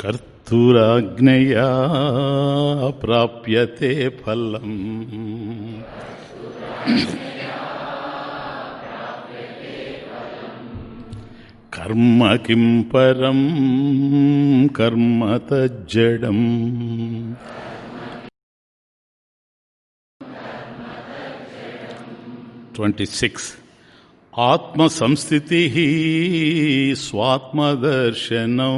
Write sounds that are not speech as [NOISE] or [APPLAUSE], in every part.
కర్తూరాజ్ఞయా ప్రాప్యతే ఫలం. కర్మ కిం పరం కర్మ తజ్జడం. Twenty six. ఆత్మసంస్థితి స్వాత్మదర్శనం.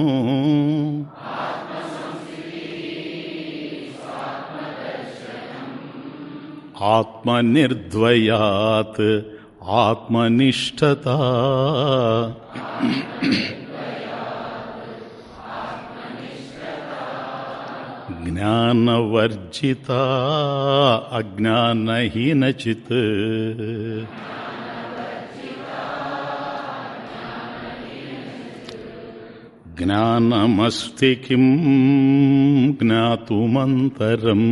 ఆత్మనిర్ద్వయాత్ ఆత్మనిష్టత. జ్ఞానవర్జిత అజ్ఞానహీనచిత్. ज्ञानमस्ति किं ज्ञातुमन्तरम्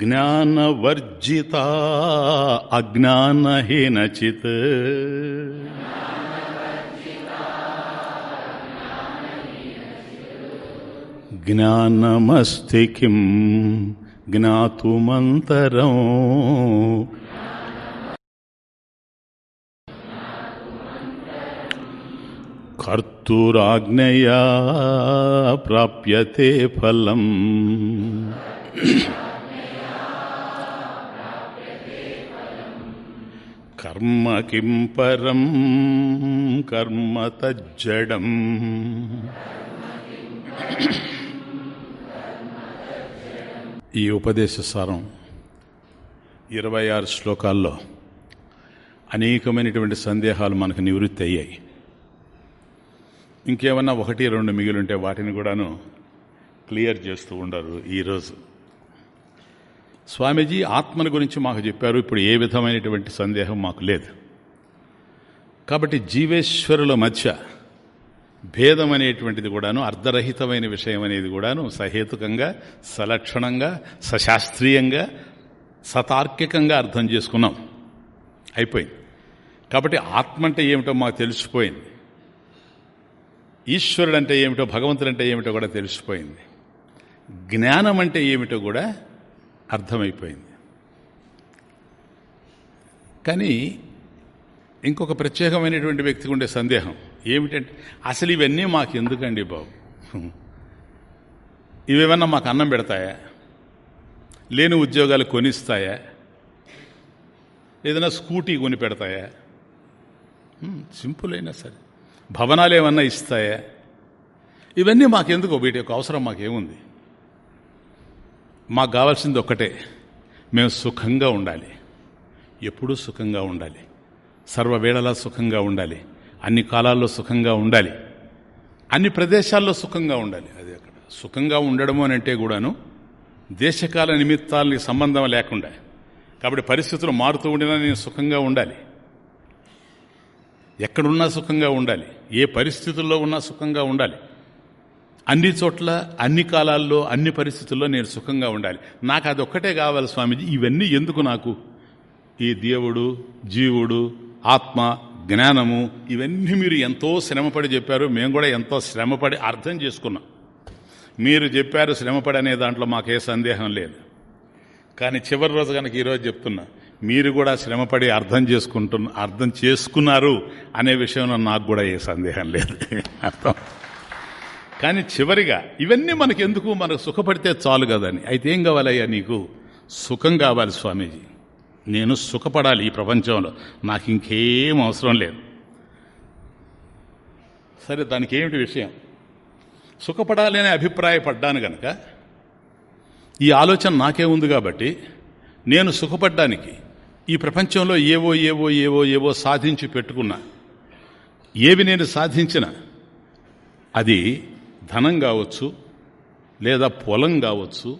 ज्ञानवर्जिता अज्ञानहीनचित् ज्ञानमस्ति किं ज्ञातुमन्तरम् కర్తూరాజ్ఞయా ప్రాప్యతే ఫలం. కర్మ కిం పరం కర్మ తజ్జడం. ఈ ఉపదేశ సారం ఇరవై ఆరు శ్లోకాల్లో అనేకమైనటువంటి సందేహాలు మనకు నివృత్తి అయ్యాయి. ఇంకేమన్నా ఒకటి రెండు మిగిలింటే వాటిని కూడాను క్లియర్ చేస్తూ ఉండరు ఈరోజు స్వామీజీ ఆత్మను గురించి మాకు చెప్పారు. ఇప్పుడు ఏ విధమైనటువంటి సందేహం మాకు లేదు. కాబట్టి జీవేశ్వరుల మధ్య భేదం అనేటువంటిది కూడాను అర్ధరహితమైన విషయం అనేది కూడాను సహేతుకంగా సలక్షణంగా సశాస్త్రీయంగా సతార్కికంగా అర్థం చేసుకున్నాం. అయిపోయింది. కాబట్టి ఆత్మ అంటే ఏమిటో మాకు తెలిసిపోయింది. ఈశ్వరుడు అంటే ఏమిటో భగవంతుడు అంటే ఏమిటో కూడా తెలిసిపోయింది. జ్ఞానం అంటే ఏమిటో కూడా అర్థమైపోయింది. కానీ ఇంకొక ప్రత్యేకమైనటువంటి వ్యక్తికి ఉండే సందేహం ఏమిటంటే అసలు ఇవన్నీ మాకు ఎందుకండి బాబు? ఇవేమన్నా మాకు అన్నం పెడతాయా? లేని ఉద్యోగాలు కొనిస్తాయా? ఏదైనా స్కూటీ కొని పెడతాయా? సింపుల్ అయినా సరే. భవనాలు ఏమన్నా ఇస్తాయా? ఇవన్నీ మాకెందుకు వీటి యొక్క అవసరం మాకేముంది? మాకు కావాల్సింది ఒక్కటే. మేము సుఖంగా ఉండాలి. ఎప్పుడూ సుఖంగా ఉండాలి. సర్వవేళలా సుఖంగా ఉండాలి. అన్ని కాలాల్లో సుఖంగా ఉండాలి. అన్ని ప్రదేశాల్లో సుఖంగా ఉండాలి. అది అక్కడ. సుఖంగా ఉండడము అని అంటే కూడాను దేశకాల నిమిత్తాలకి సంబంధం లేకుండా. కాబట్టి పరిస్థితులు మారుతూ ఉండినా నేను సుఖంగా ఉండాలి. ఎక్కడున్నా సుఖంగా ఉండాలి. ఏ పరిస్థితుల్లో ఉన్నా సుఖంగా ఉండాలి. అన్ని చోట్ల అన్ని కాలాల్లో అన్ని పరిస్థితుల్లో నేను సుఖంగా ఉండాలి. నాకు అది ఒక్కటే కావాలి స్వామీజీ. ఇవన్నీ ఎందుకు నాకు? ఈ దేవుడు జీవుడు ఆత్మ జ్ఞానము ఇవన్నీ మీరు ఎంతో శ్రమపడి చెప్పారు. మేము కూడా ఎంతో శ్రమపడి అర్థం చేసుకున్నాం. మీరు చెప్పారు శ్రమపడి అనే దాంట్లో మాకే సందేహం లేదు. కానీ చివరి రోజు కనుక ఈరోజు చెప్తున్నా మీరు కూడా శ్రమపడి అర్థం చేసుకుంటున్న అర్థం చేసుకున్నారు అనే విషయంలో నాకు కూడా ఏ సందేహం లేదు. అర్థం. కానీ చివరిగా ఇవన్నీ మనకెందుకు? మనకు సుఖపడితే చాలు కదని. అయితే ఏం కావాలయ్యా నీకు? సుఖం కావాలి స్వామీజీ. నేను సుఖపడాలి ఈ ప్రపంచంలో. నాకు ఇంకేం అవసరం లేదు. సరే దానికి ఏమిటి విషయం? సుఖపడాలి అనే అభిప్రాయపడ్డాను గనక ఈ ఆలోచన నాకే ఉంది కాబట్టి నేను సుఖపడ్డానికి ఈ ప్రపంచంలో ఏవో ఏవో ఏవో ఏవో సాధించి పెట్టుకున్నా. ఏవి నేను సాధించిన? అది ధనం కావచ్చు లేదా పొలం కావచ్చు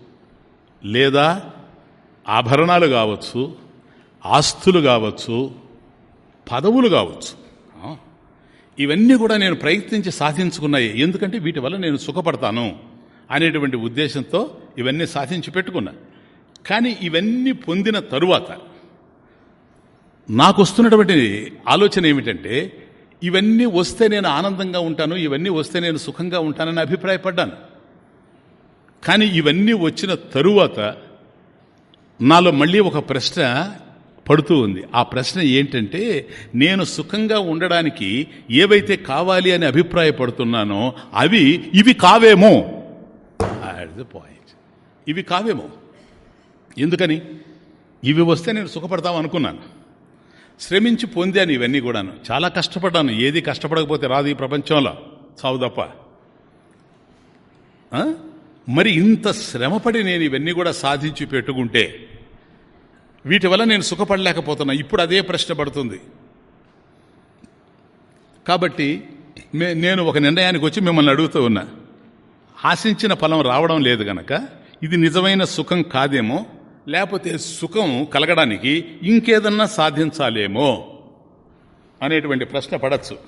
లేదా ఆభరణాలు కావచ్చు ఆస్తులు కావచ్చు పదవులు కావచ్చు. ఇవన్నీ కూడా నేను ప్రయత్నించి సాధించుకున్నాయి. ఎందుకంటే వీటి వల్ల నేను సుఖపడతాను అనేటువంటి ఉద్దేశంతో ఇవన్నీ సాధించి పెట్టుకున్నా. కానీ ఇవన్నీ పొందిన తరువాత నాకు వస్తున్నటువంటి ఆలోచన ఏమిటంటే ఇవన్నీ వస్తే నేను ఆనందంగా ఉంటాను ఇవన్నీ వస్తే నేను సుఖంగా ఉంటానని అభిప్రాయపడ్డాను. కానీ ఇవన్నీ వచ్చిన తరువాత నాలో మళ్ళీ ఒక ప్రశ్న పడుతూ ఉంది. ఆ ప్రశ్న ఏంటంటే నేను సుఖంగా ఉండడానికి ఏవైతే కావాలి అని అభిప్రాయపడుతున్నానో అవి ఇవి కావేమో. ద పాయింట్ ఇవి కావేమో. ఎందుకని? ఇవి వస్తే నేను సుఖపడతాం అనుకున్నాను శ్రమించి పొందాను ఇవన్నీ కూడాను. చాలా కష్టపడ్డాను. ఏది కష్టపడకపోతే రాదు ఈ ప్రపంచంలో. చావు తప్ప. మరి ఇంత శ్రమపడి నేను ఇవన్నీ కూడా సాధించి పెట్టుకుంటే వీటి వల్ల నేను సుఖపడలేకపోతున్నా. ఇప్పుడు అదే ప్రశ్న పడుతుంది. కాబట్టి నేను ఒక నిర్ణయానికి వచ్చి మిమ్మల్ని అడుగుతూ ఉన్నా. ఆశించిన ఫలం రావడం లేదు గనక. ఇది నిజమైన సుఖం కాదేమో. లేకపోతే సుఖం కలగడానికి ఇంకేదన్నా సాధించాలేమో అనేటువంటి ప్రశ్న పడచ్చు.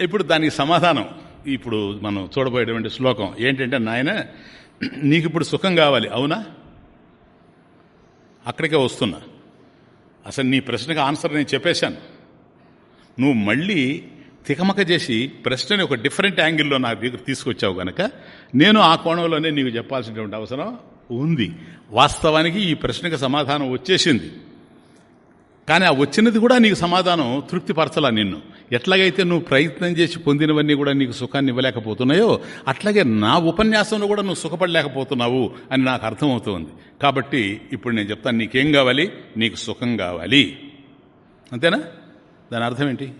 ఇప్పుడు దానికి సమాధానం. ఇప్పుడు మనం చూడబోయేటువంటి శ్లోకం ఏంటంటే నాయన నీకు ఇప్పుడు సుఖం కావాలి అవునా? అక్కడికే వస్తున్నా. అసలు నీ ప్రశ్నకు ఆన్సర్ నేను చెప్పేశాను. నువ్వు మళ్ళీ తికమక చేసి ప్రశ్నని ఒక డిఫరెంట్ యాంగిల్లో నా దగ్గర తీసుకొచ్చావు కనుక నేను ఆ కోణంలోనే నీకు చెప్పాల్సినటువంటి అవసరం ఉంది. వాస్తవానికి ఈ ప్రశ్నకు సమాధానం వచ్చేసింది. కానీ ఆ వచ్చినది కూడా నీకు సమాధానం తృప్తిపరచలా నిన్ను. ఎట్లాగైతే నువ్వు ప్రయత్నం చేసి పొందినవన్నీ కూడా నీకు సుఖాన్ని ఇవ్వలేకపోతున్నాయో అట్లాగే నా ఉపన్యాసంలో కూడా నువ్వు సుఖపడలేకపోతున్నావు అని నాకు అర్థమవుతుంది. కాబట్టి ఇప్పుడు నేను చెప్తాను నీకేం కావాలి? నీకు సుఖం కావాలి. అంతేనా? దాని అర్థం ఏంటి?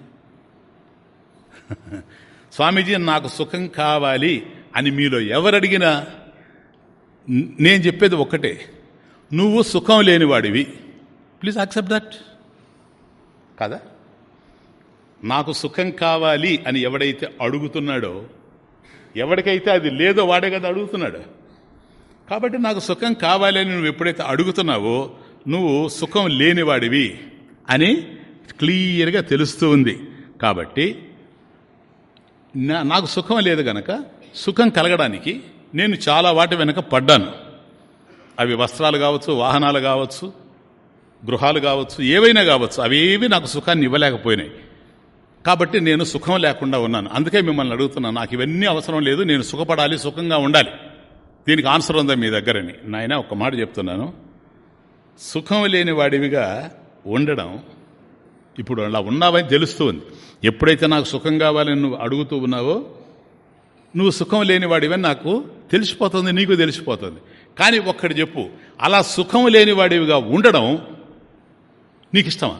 స్వామీజీ నాకు సుఖం కావాలి అని మీలో ఎవరు అడిగినా నేను చెప్పేది ఒక్కటే. నువ్వు సుఖం లేనివాడివి. ప్లీజ్ యాక్సెప్ట్ దట్ కదా? నాకు సుఖం కావాలి అని ఎవడైతే అడుగుతున్నాడో ఎవరికైతే అది లేదో వాడే కదా అడుగుతున్నాడు. కాబట్టి నాకు సుఖం కావాలి అని నువ్వు ఎప్పుడైతే అడుగుతున్నావో నువ్వు సుఖం లేనివాడివి అని క్లియర్గా తెలుస్తూ ఉంది. కాబట్టి నాకు సుఖం లేదు గనక సుఖం కలగడానికి నేను చాలా వాటి వెనక పడ్డాను. అవి వస్త్రాలు కావచ్చు వాహనాలు కావచ్చు గృహాలు కావచ్చు ఏవైనా కావచ్చు అవేవి నాకు సుఖాన్ని ఇవ్వలేకపోయినాయి. కాబట్టి నేను సుఖం లేకుండా ఉన్నాను. అందుకే మిమ్మల్ని అడుగుతున్నాను నాకు ఇవన్నీ అవసరం లేదు నేను సుఖపడాలి సుఖంగా ఉండాలి. దీనికి ఆన్సర్ ఉందా మీ దగ్గరని? నాయన ఒక మాట చెప్తున్నాను. సుఖం లేని వాడివిగా ఉండడం ఇప్పుడు అలా ఉన్నావని తెలుస్తూ ఉంది. ఎప్పుడైతే నాకు సుఖం కావాలని నువ్వు అడుగుతూ ఉన్నావో నువ్వు సుఖం లేనివాడివని నాకు తెలిసిపోతుంది నీకు తెలిసిపోతుంది. కానీ ఒక్కటి చెప్పు అలా సుఖం లేనివాడివిగా ఉండడం నీకు ఇష్టమా?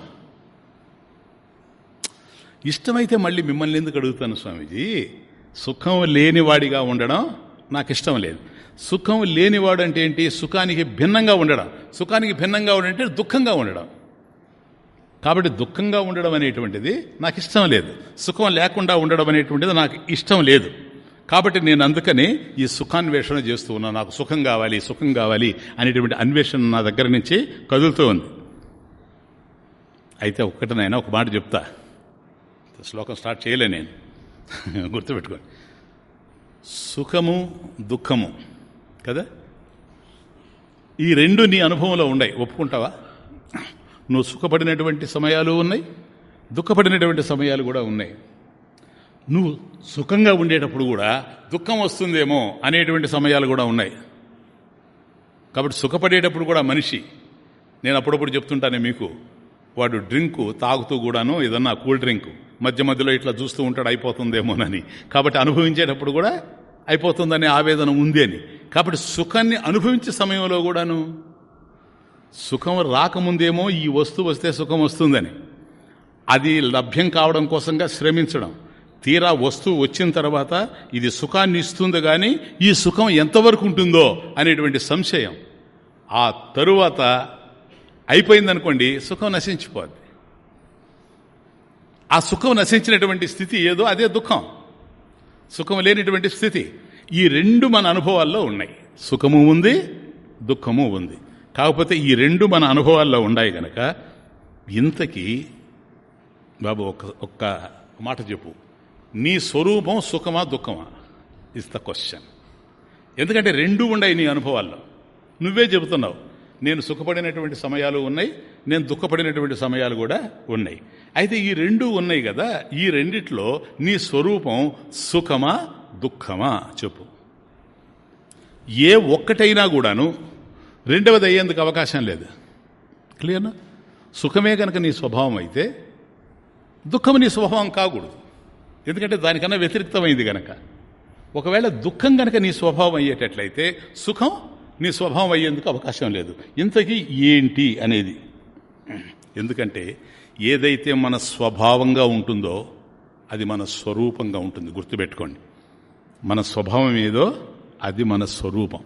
ఇష్టమైతే మళ్ళీ మిమ్మల్ని ఎందుకు అడుగుతాను స్వామీజీ? సుఖం లేనివాడిగా ఉండడం నాకు ఇష్టం లేదు. సుఖం లేనివాడు అంటే ఏంటి? సుఖానికి భిన్నంగా ఉండడం. సుఖానికి భిన్నంగా ఉండడం దుఃఖంగా ఉండడం. కాబట్టి దుఃఖంగా ఉండడం అనేటువంటిది నాకు ఇష్టం లేదు. సుఖం లేకుండా ఉండడం అనేటువంటిది నాకు ఇష్టం లేదు. కాబట్టి నేను అందుకని ఈ సుఖాన్వేషణ చేస్తూ ఉన్నాను నాకు సుఖం కావాలి సుఖం కావాలి అనేటువంటి అన్వేషణ నా దగ్గర నుంచి కదులుతూ ఉంది. అయితే ఒక్కటనైనా ఒక మాట చెప్తా. శ్లోకం స్టార్ట్ చేయలే నేను. [LAUGHS] గుర్తుపెట్టుకోండి. సుఖము దుఃఖము కదా? ఈ రెండు నీ అనుభవంలో ఉన్నాయి. ఒప్పుకుంటావా? నువ్వు సుఖపడినటువంటి సమయాలు ఉన్నాయి దుఃఖపడినటువంటి సమయాలు కూడా ఉన్నాయి. నువ్వు సుఖంగా ఉండేటప్పుడు కూడా దుఃఖం వస్తుందేమో అనేటువంటి సమయాలు కూడా ఉన్నాయి. కాబట్టి సుఖపడేటప్పుడు కూడా మనిషి నేను అప్పుడప్పుడు చెప్తుంటానే మీకు వాడు డ్రింకు తాగుతూ కూడాను ఏదన్నా కూల్ డ్రింక్ మధ్య మధ్యలో ఇట్లా చూస్తూ ఉంటాడు అయిపోతుందేమోనని. కాబట్టి అనుభవించేటప్పుడు కూడా అయిపోతుందనే ఆవేదన ఉంది అని. కాబట్టి సుఖాన్ని అనుభవించే సమయంలో కూడాను సుఖం రాకముందేమో ఈ వస్తువు వస్తే సుఖం వస్తుందని. అది లభ్యం కావడం కోసంగా శ్రమించడం. తీరా వస్తువు వచ్చిన తర్వాత ఇది సుఖాన్ని ఇస్తుంది కానీ ఈ సుఖం ఎంతవరకు ఉంటుందో అనేటువంటి సంశయం. ఆ తరువాత అయిపోయిందనుకోండి సుఖం నశించిపోద్ది. ఆ సుఖం నశించినటువంటి స్థితి ఏదో అదే దుఃఖం. సుఖం లేనిటువంటి స్థితి. ఈ రెండు మన అనుభవాల్లో ఉన్నాయి. సుఖము ఉంది దుఃఖము ఉంది. కాకపోతే ఈ రెండు మన అనుభవాల్లో ఉన్నాయి గనక ఇంతకీ బాబు ఒక్క ఒక్క మాట చెప్పు. నీ స్వరూపం సుఖమా దుఃఖమా? ఇస్ ద క్వశ్చన్ ఎందుకంటే రెండు ఉన్నాయి నీ అనుభవాల్లో. నువ్వే చెబుతున్నావు నేను సుఖపడినటువంటి సమయాలు ఉన్నాయి నేను దుఃఖపడినటువంటి సమయాలు కూడా ఉన్నాయి. అయితే ఈ రెండు ఉన్నాయి కదా ఈ రెండిట్లో నీ స్వరూపం సుఖమా దుఃఖమా? చెప్పు. ఏ ఒక్కటైనా కూడాను రెండవది అయ్యేందుకు అవకాశం లేదు. క్లియర్నా సుఖమే కనుక నీ స్వభావం అయితే దుఃఖం నీ స్వభావం కాకూడదు. ఎందుకంటే దానికన్నా వ్యతిరిక్తమైంది కనుక ఒకవేళ దుఃఖం కనుక నీ స్వభావం అయ్యేటట్లయితే సుఖం నీ స్వభావం అయ్యేందుకు అవకాశం లేదు. ఇంతకీ ఏంటి అనేది? ఎందుకంటే ఏదైతే మన స్వభావంగా ఉంటుందో అది మన స్వరూపంగా ఉంటుంది. గుర్తుపెట్టుకోండి. మన స్వభావం ఏదో అది మన స్వరూపం.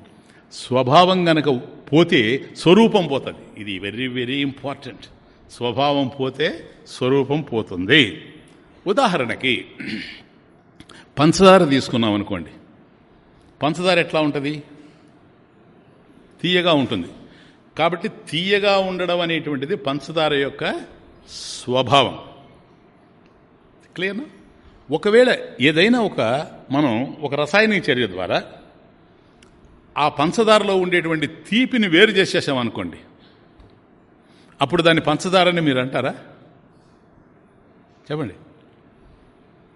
స్వభావం గనక పోతే స్వరూపం పోతుంది. ఇది వెరీ వెరీ ఇంపార్టెంట్ స్వభావం పోతే స్వరూపం పోతుంది. ఉదాహరణకి పంచదార తీసుకున్నాం అనుకోండి. పంచదార ఎట్లా ఉంటుంది? తీయగా ఉంటుంది. కాబట్టి తీయగా ఉండడం అనేటువంటిది పంచదార యొక్క స్వభావం. క్లియర్నా ఒకవేళ ఏదైనా ఒక మనం ఒక రసాయనిక చర్య ద్వారా ఆ పంచదారలో ఉండేటువంటి తీపిని వేరు చేసేసాం అనుకోండి. అప్పుడు దాన్ని పంచదారని మీరు అంటారా? చెప్పండి.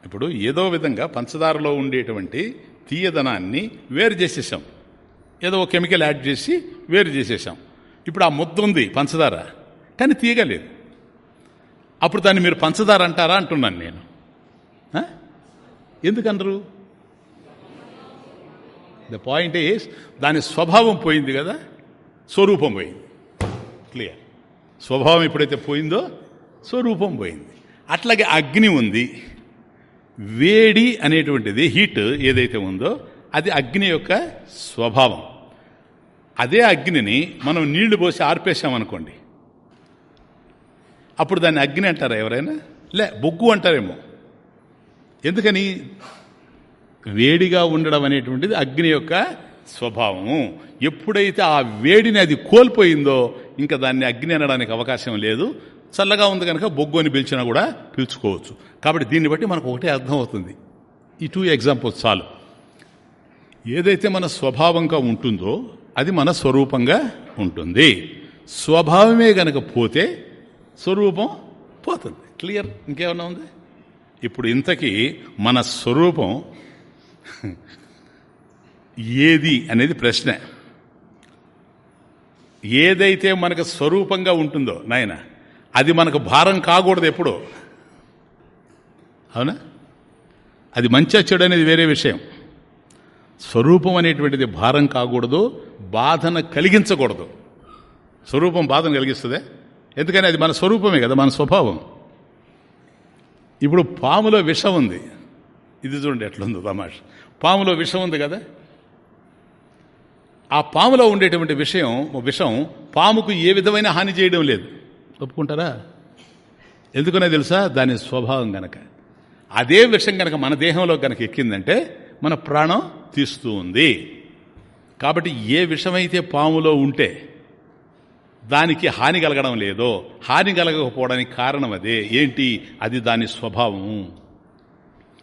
ఇప్పుడు ఏదో విధంగా పంచదారలో ఉండేటువంటి తీయదనాన్ని వేరు చేసేసాం. ఏదో కెమికల్ యాడ్ చేసి వేరు చేసేసాం. ఇప్పుడు ఆ ముద్ద ఉంది పంచదార కానీ తీయగలేదు అప్పుడు దాన్ని మీరు పంచదార అంటారా అంటున్నాను నేను. ఎందుకన్నారు ద పాయింట్ ఈస్ దాని స్వభావం పోయింది కదా? స్వరూపం పోయింది. క్లియర్ స్వభావం ఎప్పుడైతే పోయిందో స్వరూపం పోయింది. అట్లాగే అగ్ని ఉంది. వేడి అనేటువంటిది హీట్ ఏదైతే ఉందో అది అగ్ని యొక్క స్వభావం. అదే అగ్నిని మనం నీళ్ళు పోసి ఆర్పేశామనుకోండి అప్పుడు దాన్ని అగ్ని అంటారా ఎవరైనా? లే బొగ్గు అంటారేమో. ఎందుకని? వేడిగా ఉండడం అనేటువంటిది అగ్ని యొక్క స్వభావము. ఎప్పుడైతే ఆ వేడిని అది కోల్పోయిందో ఇంకా దాన్ని అగ్ని అనడానికి అవకాశం లేదు. చల్లగా ఉంది కనుక బొగ్గు అని పిలిచినా కూడా పిలుచుకోవచ్చు. కాబట్టి దీన్ని బట్టి మనకు ఒకటే అర్థమవుతుంది ఈ టూ ఎగ్జాంపుల్స్ చాలు. ఏదైతే మన స్వభావంగా ఉంటుందో అది మన స్వరూపంగా ఉంటుంది. స్వభావమే గనక పోతే స్వరూపం పోతుంది. క్లియర్ ఇంకేమన్నా ఉంది? ఇప్పుడు ఇంతకీ మన స్వరూపం ఏది అనేది ప్రశ్న. ఏదైతే మనకు స్వరూపంగా ఉంటుందో నాయన అది మనకు భారం కాకూడదు ఎప్పుడు. అవునా? అది మంచి చెడు అనేది వేరే విషయం. స్వరూపం అనేటువంటిది భారం కాకూడదు బాధను కలిగించకూడదు. స్వరూపం బాధను కలిగిస్తుందే. ఎందుకని? అది మన స్వరూపమే కదా మన స్వభావం. ఇప్పుడు పాములో విషం ఉంది. ఇది చూడండి ఎట్లుందో తమాష. పాములో విషం ఉంది కదా? ఆ పాములో ఉండేటువంటి విషయం విషం పాముకు ఏ విధమైన హాని చేయడం లేదు. ఒప్పుకుంటారా? ఎందుకనే తెలుసా? దాని స్వభావం గనక. అదే విషం గనక మన దేహంలో గనక ఎక్కిందంటే మన ప్రాణం తీస్తూ ఉంది. కాబట్టి ఏ విషమైతే పాములో ఉంటే దానికి హాని కలగడం లేదో హాని కలగకపోవడానికి కారణం అదే. ఏంటి? అది దాని స్వభావము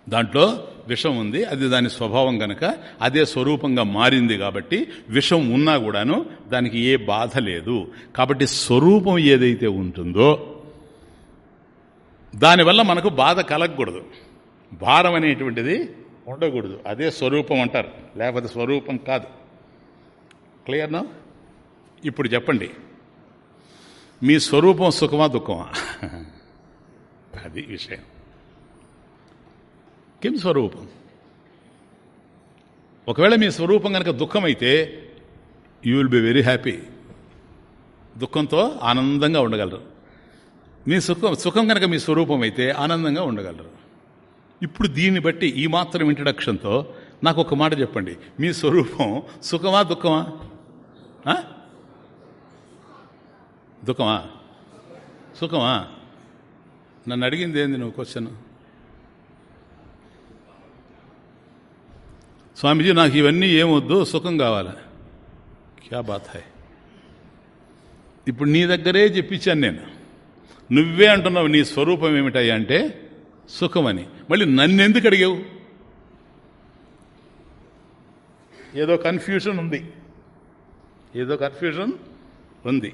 దాంట్లో విషం ఉంది అది దాని స్వభావం గనక అదే స్వరూపంగా మారింది కాబట్టి విషం ఉన్నా కూడాను దానికి ఏ బాధ లేదు. కాబట్టి స్వరూపం ఏదైతే ఉంటుందో దానివల్ల మనకు బాధ కలగకూడదు. భారం అనేటువంటిది ఉండకూడదు. అదే స్వరూపం అంటారు. లేకపోతే స్వరూపం కాదు. క్లియర్నా ఇప్పుడు చెప్పండి. మీ స్వరూపం సుఖమా దుఃఖమా? అది విషయం. కిం స్వరూపం? ఒకవేళ మీ స్వరూపం కనుక దుఃఖమైతే you will be very happy దుఃఖంతో ఆనందంగా ఉండగలరు. మీ సుఖం సుఖం కనుక మీ స్వరూపం అయితే ఆనందంగా ఉండగలరు. ఇప్పుడు దీన్ని బట్టి ఈ మాత్రం ఇంట్రడక్షన్తో నాకు ఒక మాట చెప్పండి. మీ స్వరూపం సుఖమా దుఃఖమా? దుఃఖమా? సుఖమా? నన్ను అడిగింది ఏంది నువ్వు క్వశ్చన్ స్వామీజీ నాకు ఇవన్నీ ఏమొద్దు సుఖం కావాలి? క్యా బాత్ హై? ఇప్పుడు నీ దగ్గరే చెప్పించాను నేను. నువ్వే అంటున్నావు నీ స్వరూపం ఏమిటాయి అంటే సుఖమని. మళ్ళీ నన్ను ఎందుకు అడిగావు? ఏదో కన్ఫ్యూషన్ ఉంది. ఏదో కన్ఫ్యూషన్ ఉంది.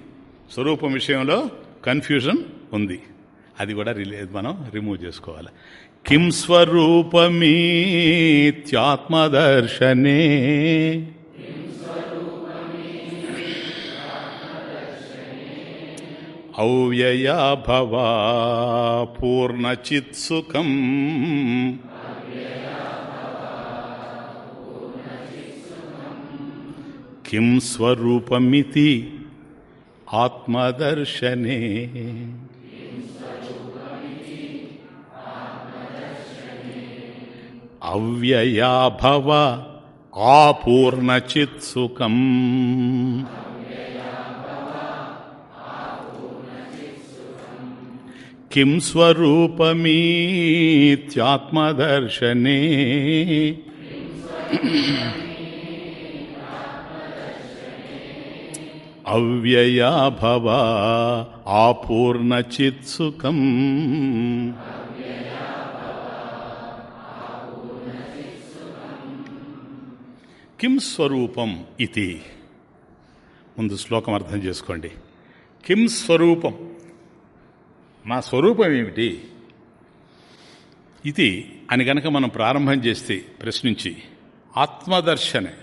స్వరూపం విషయంలో కన్ఫ్యూజన్ ఉంది. అది కూడా రిలే మనం రిమూవ్ చేసుకోవాలి. కిం స్వరూపమీత్యాత్మదర్శనే? అవ్యయా భవా పూర్ణచిత్సుఖం కిం స్వరూపమితి ఆత్మదర్శనే? అవ్యయా భవ ఆపూర్ణచిత్సుకం. కిం స్వరూపమీత్యాత్మదర్శనే? అవ్యయా భవ ఆపూర్ణచిత్సుకం. కిం స్వరూపం ఇది ముందు శ్లోకం అర్థం చేసుకోండి. కిం స్వరూపం. మా స్వరూపం ఏమిటి? ఇది అని గనక మనం ప్రారంభం చేస్తే ప్రశ్నించి ఆత్మదర్శనే.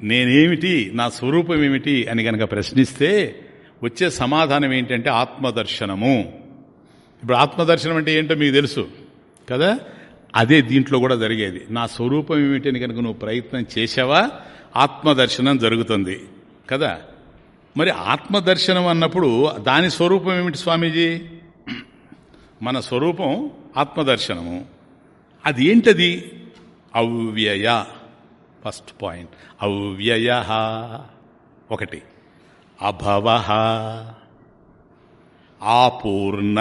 నేనేమిటి? నా స్వరూపం ఏమిటి? అని గనక ప్రశ్నిస్తే వచ్చే సమాధానం ఏంటంటే ఆత్మదర్శనము. ఇప్పుడు ఆత్మదర్శనం అంటే ఏంటో మీకు తెలుసు కదా? అదే దీంట్లో కూడా జరిగేది. నా స్వరూపం ఏమిటని అని కనుక నువ్వు ప్రయత్నం చేసావా ఆత్మదర్శనం జరుగుతుంది. కదా? మరి ఆత్మదర్శనం అన్నప్పుడు దాని స్వరూపం ఏమిటి స్వామీజీ? మన స్వరూపం ఆత్మదర్శనము. అది ఏంటది అవ్యయ. First point. అవ్యయ. ఒకటి. అభవ. ఆపూర్ణ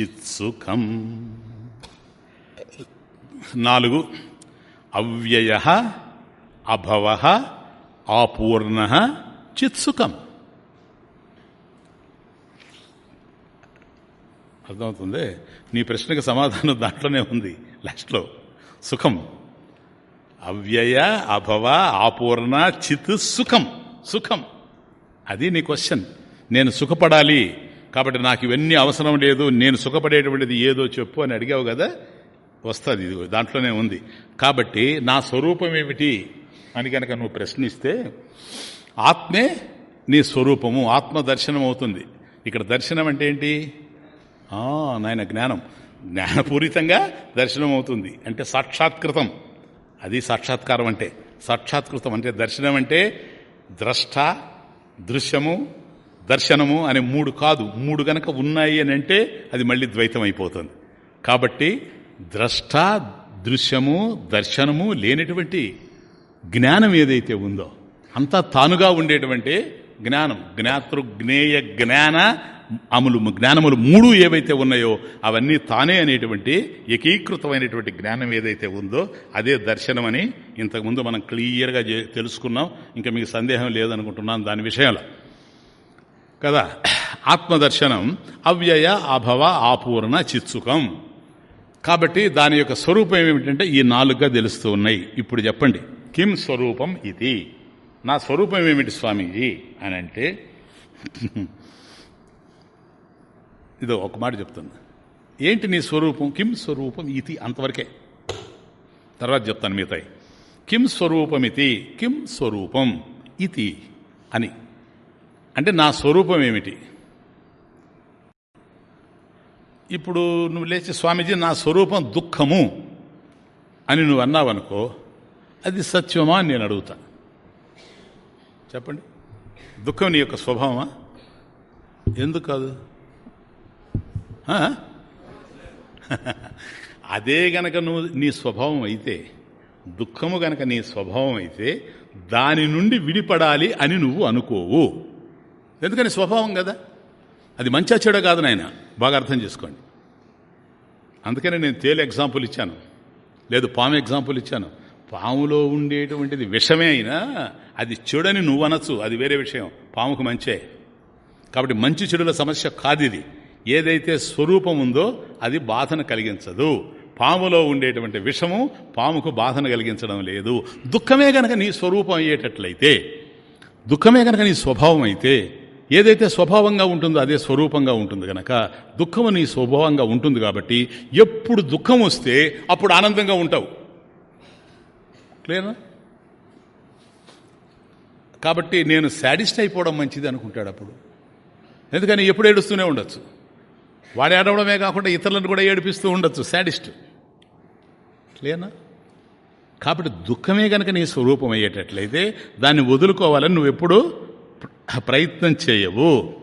చిత్సుఖం. నాలుగు. అవ్యయ అభవ ఆపూర్ణ చిత్సుకం. అర్థమవుతుంది? నీ ప్రశ్నకు సమాధానం దాంట్లోనే ఉంది లాస్ట్లో. సుఖం. అవ్యయ అభవ ఆపూర్ణ చిత్ సుఖం. సుఖం. అది నీ క్వశ్చన్. నేను సుఖపడాలి కాబట్టి నాకు ఇవన్నీ అవసరం లేదు నేను సుఖపడేటువంటిది ఏదో చెప్పు అని అడిగావు కదా వస్తుంది ఇది దాంట్లోనే ఉంది. కాబట్టి నా స్వరూపం ఏమిటి అని కనుక నువ్వు ప్రశ్నిస్తే ఆత్మే నీ స్వరూపము ఆత్మ దర్శనం అవుతుంది. ఇక్కడ దర్శనం అంటే ఏంటి? నాయన జ్ఞానం. జ్ఞానపూరితంగా దర్శనం అవుతుంది. అంటే సాక్షాత్కృతం. అది సాక్షాత్కారం అంటే. సాక్షాత్కృతం అంటే దర్శనం అంటే ద్రష్ట దృశ్యము దర్శనము అనే మూడు కాదు. మూడు గనక ఉన్నాయి అని అంటే అది మళ్ళీ ద్వైతం అయిపోతుంది కాబట్టి ద్రష్ట దృశ్యము దర్శనము లేనటువంటి జ్ఞానం ఏదైతే ఉందో అంతా తానుగా ఉండేటువంటి జ్ఞానం. జ్ఞాతృజ్ఞేయ జ్ఞాన అములు జ్ఞానములు మూడు ఏవైతే ఉన్నాయో అవన్నీ తానే అనేటువంటి ఏకీకృతమైనటువంటి జ్ఞానం ఏదైతే ఉందో అదే దర్శనం అని ఇంతకుముందు మనం క్లియర్గా తెలుసుకున్నాం. ఇంకా మీకు సందేహం లేదనుకుంటున్నాను దాని విషయంలో. కదా? ఆత్మదర్శనం అవ్యయ అభవ ఆపూర్ణ చిత్సుకం. కాబట్టి దాని యొక్క స్వరూపం ఏమిటంటే ఈ నాలుగుగా తెలుస్తూ ఉన్నాయి. ఇప్పుడు చెప్పండి. కిం స్వరూపం ఇది? నా స్వరూపం ఏమిటి స్వామీజీ? అని అంటే [LAUGHS] ఇదో ఒక మాట చెప్తుంది. ఏంటి నీ స్వరూపం? కిం స్వరూపం ఇది అంతవరకే. తర్వాత చెప్తాను మిగతాయి. కిం స్వరూపమితి కిం స్వరూపం ఇది అని. అంటే నా స్వరూపం ఏమిటి? ఇప్పుడు నువ్వు లేచి స్వామీజీ నా స్వరూపం దుఃఖము అని నువ్వు అన్నావనుకో అది సత్యమా అని నేను అడుగుతా. చెప్పండి. దుఃఖం నీ యొక్క స్వభావమా? ఎందుకు కాదు? [LAUGHS] అదే గనక నువ్వు నీ స్వభావం అయితే దుఃఖము గనక నీ స్వభావం అయితే దాని నుండి విడిపడాలి అని నువ్వు అనుకోవు. ఎందుకని స్వభావం కదా? అది మంచి చెడ కాదు నాయన. బాగా అర్థం చేసుకోండి. అందుకనే నేను తేలి ఎగ్జాంపుల్ ఇచ్చాను. లేదు పాము ఎగ్జాంపుల్ ఇచ్చాను. పాములో ఉండేటువంటిది విషమే అయినా అది చెడని నువ్వు అనొచ్చు అది వేరే విషయం. పాముకు మంచే. కాబట్టి మంచి చెడుల సమస్య కాదు ఇది ఏదైతే స్వరూపం ఉందో అది బాధను కలిగించదు. పాములో ఉండేటువంటి విషము పాముకు బాధను కలిగించడం లేదు. దుఃఖమే గనక నీ స్వరూపం అయ్యేటట్లయితే దుఃఖమే గనక నీ స్వభావం అయితే ఏదైతే స్వభావంగా ఉంటుందో అదే స్వరూపంగా ఉంటుంది కనుక దుఃఖము నీ స్వభావంగా ఉంటుంది కాబట్టి ఎప్పుడు దుఃఖం వస్తే అప్పుడు ఆనందంగా ఉంటావు. క్లియరా కాబట్టి నేను శాడిస్ట్ అయిపోవడం మంచిది అనుకుంటాడు అప్పుడు. ఎందుకని ఎప్పుడు ఏడుస్తూనే ఉండొచ్చు. వాడు ఏడవడమే కాకుండా ఇతరులను కూడా ఏడిపిస్తూ ఉండొచ్చు శాడిస్ట్. క్లియర్నా? కాబట్టి దుఃఖమే కనుక నీ స్వరూపం అయ్యేటట్లయితే దాన్ని వదులుకోవాలని నువ్వు ఎప్పుడు ప్రయత్నం చేయవు.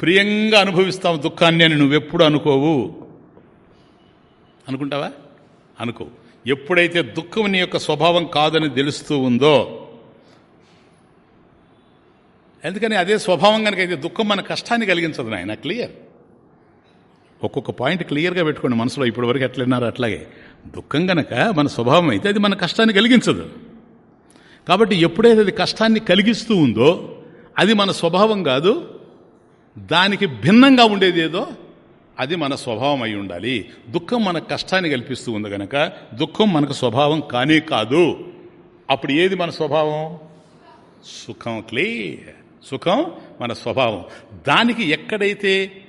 ప్రియంగా అనుభవిస్తావు దుఃఖాన్ని అని నువ్వెప్పుడు అనుకోవు. అనుకుంటావా? అనుకో ఎప్పుడైతే దుఃఖం నీ యొక్క స్వభావం కాదని తెలుస్తూ ఉందో ఎందుకని అదే స్వభావం కనుకైతే దుఃఖం మన కష్టాన్ని కలిగించదు నాయన క్లియర్? ఒక్కొక్క పాయింట్ క్లియర్గా పెట్టుకోండి మనసులో ఇప్పటివరకు ఎట్లన్నారు అట్లాగే. దుఃఖం గనక మన స్వభావం అయితే అది మన కష్టాన్ని కలిగించదు. కాబట్టి ఎప్పుడైతే అది కష్టాన్ని కలిగిస్తూ ఉందో అది మన స్వభావం కాదు దానికి భిన్నంగా ఉండేది ఏదో అది మన స్వభావం అయి ఉండాలి. దుఃఖం మన కష్టాన్ని కల్పిస్తూ ఉంది కనుక దుఃఖం మనకు స్వభావం కానే కాదు. అప్పుడు ఏది మన స్వభావం? సుఖం క్లే సుఖం మన స్వభావం. దానికి ఎక్కడైతే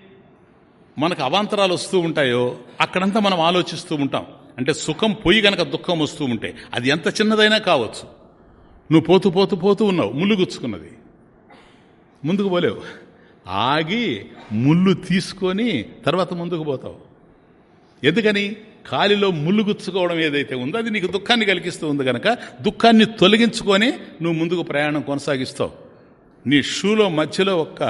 మనకు అవాంతరాలు వస్తూ ఉంటాయో అక్కడంతా మనం ఆలోచిస్తూ ఉంటాం. అంటే సుఖం పొయ్యి గనక దుఃఖం వస్తూ ఉంటే అది ఎంత చిన్నదైనా కావచ్చు. నువ్వు పోతూ పోతూ పోతూ ఉన్నావు ముళ్ళు గుచ్చుకున్నది. ముందుకు పోలేవు. ఆగి ముళ్ళు తీసుకొని తర్వాత ముందుకు పోతావు. ఎందుకని? కాలిలో ముళ్ళు గుచ్చుకోవడం ఏదైతే ఉందో అది నీకు దుఃఖాన్ని కలిగిస్తూ ఉంది కనుక దుఃఖాన్ని తొలగించుకొని నువ్వు ముందుకు ప్రయాణం కొనసాగిస్తావు. నీ షూలో మధ్యలో ఒక్క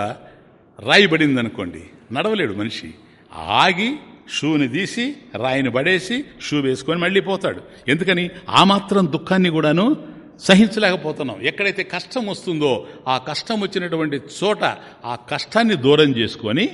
రాయి పడింది అనుకోండి నడవలేడు మనిషి. ఆగి షూని తీసి రాయిని పడేసి షూ వేసుకొని మళ్ళీ పోతాడు. ఎందుకని? ఆ మాత్రం దుఃఖాన్ని కూడాను సహించలేకపోతున్నాం. ఎక్కడైతే కష్టం వస్తుందో ఆ కష్టం వచ్చినటువంటి చోట ఆ కష్టాన్ని దూరం చేసుకొని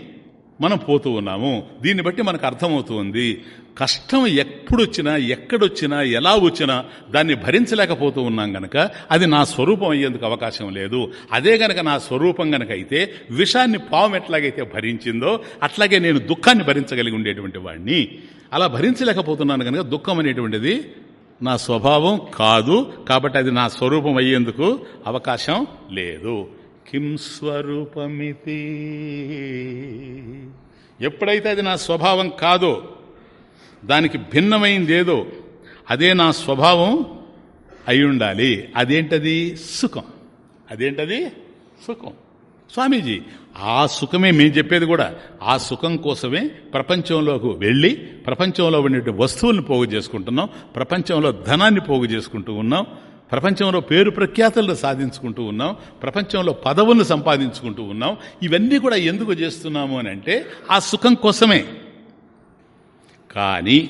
మనం పోతూ ఉన్నాము. దీన్ని బట్టి మనకు అర్థమవుతుంది కష్టం ఎప్పుడొచ్చినా ఎక్కడొచ్చినా ఎలా వచ్చినా దాన్ని భరించలేకపోతూ ఉన్నాం గనక అది నా స్వరూపం అయ్యేందుకు అవకాశం లేదు. అదే గనక నా స్వరూపం గనక అయితే విషాన్ని పాము ఎట్లాగైతే భరించిందో అట్లాగే నేను దుఃఖాన్ని భరించగలిగి ఉండేటువంటి వాడిని అలా భరించలేకపోతున్నాను కనుక దుఃఖం అనేటువంటిది నా స్వభావం కాదు కాబట్టి అది నా స్వరూపం అయ్యేందుకు అవకాశం లేదు. కిం స్వరూపమితి? ఎప్పుడైతే అది నా స్వభావం కాదో దానికి భిన్నమైందేదో అదే నా స్వభావం అయి ఉండాలి అదేంటది? సుఖం. అదేంటది? సుఖం. స్వామీజీ ఆ సుఖమే మేము చెప్పేది కూడా ఆ సుఖం కోసమే ప్రపంచంలోకి వెళ్ళి ప్రపంచంలో ఉండే వస్తువులను పోగు చేసుకుంటున్నాం ప్రపంచంలో ధనాన్ని పోగు చేసుకుంటూ ఉన్నాం ప్రపంచంలో పేరు ప్రఖ్యాతులను సాధించుకుంటూ ఉన్నాం ప్రపంచంలో పదవులను సంపాదించుకుంటూ ఉన్నాం ఇవన్నీ కూడా ఎందుకు చేస్తున్నాము అని అంటే ఆ సుఖం కోసమే. కానీ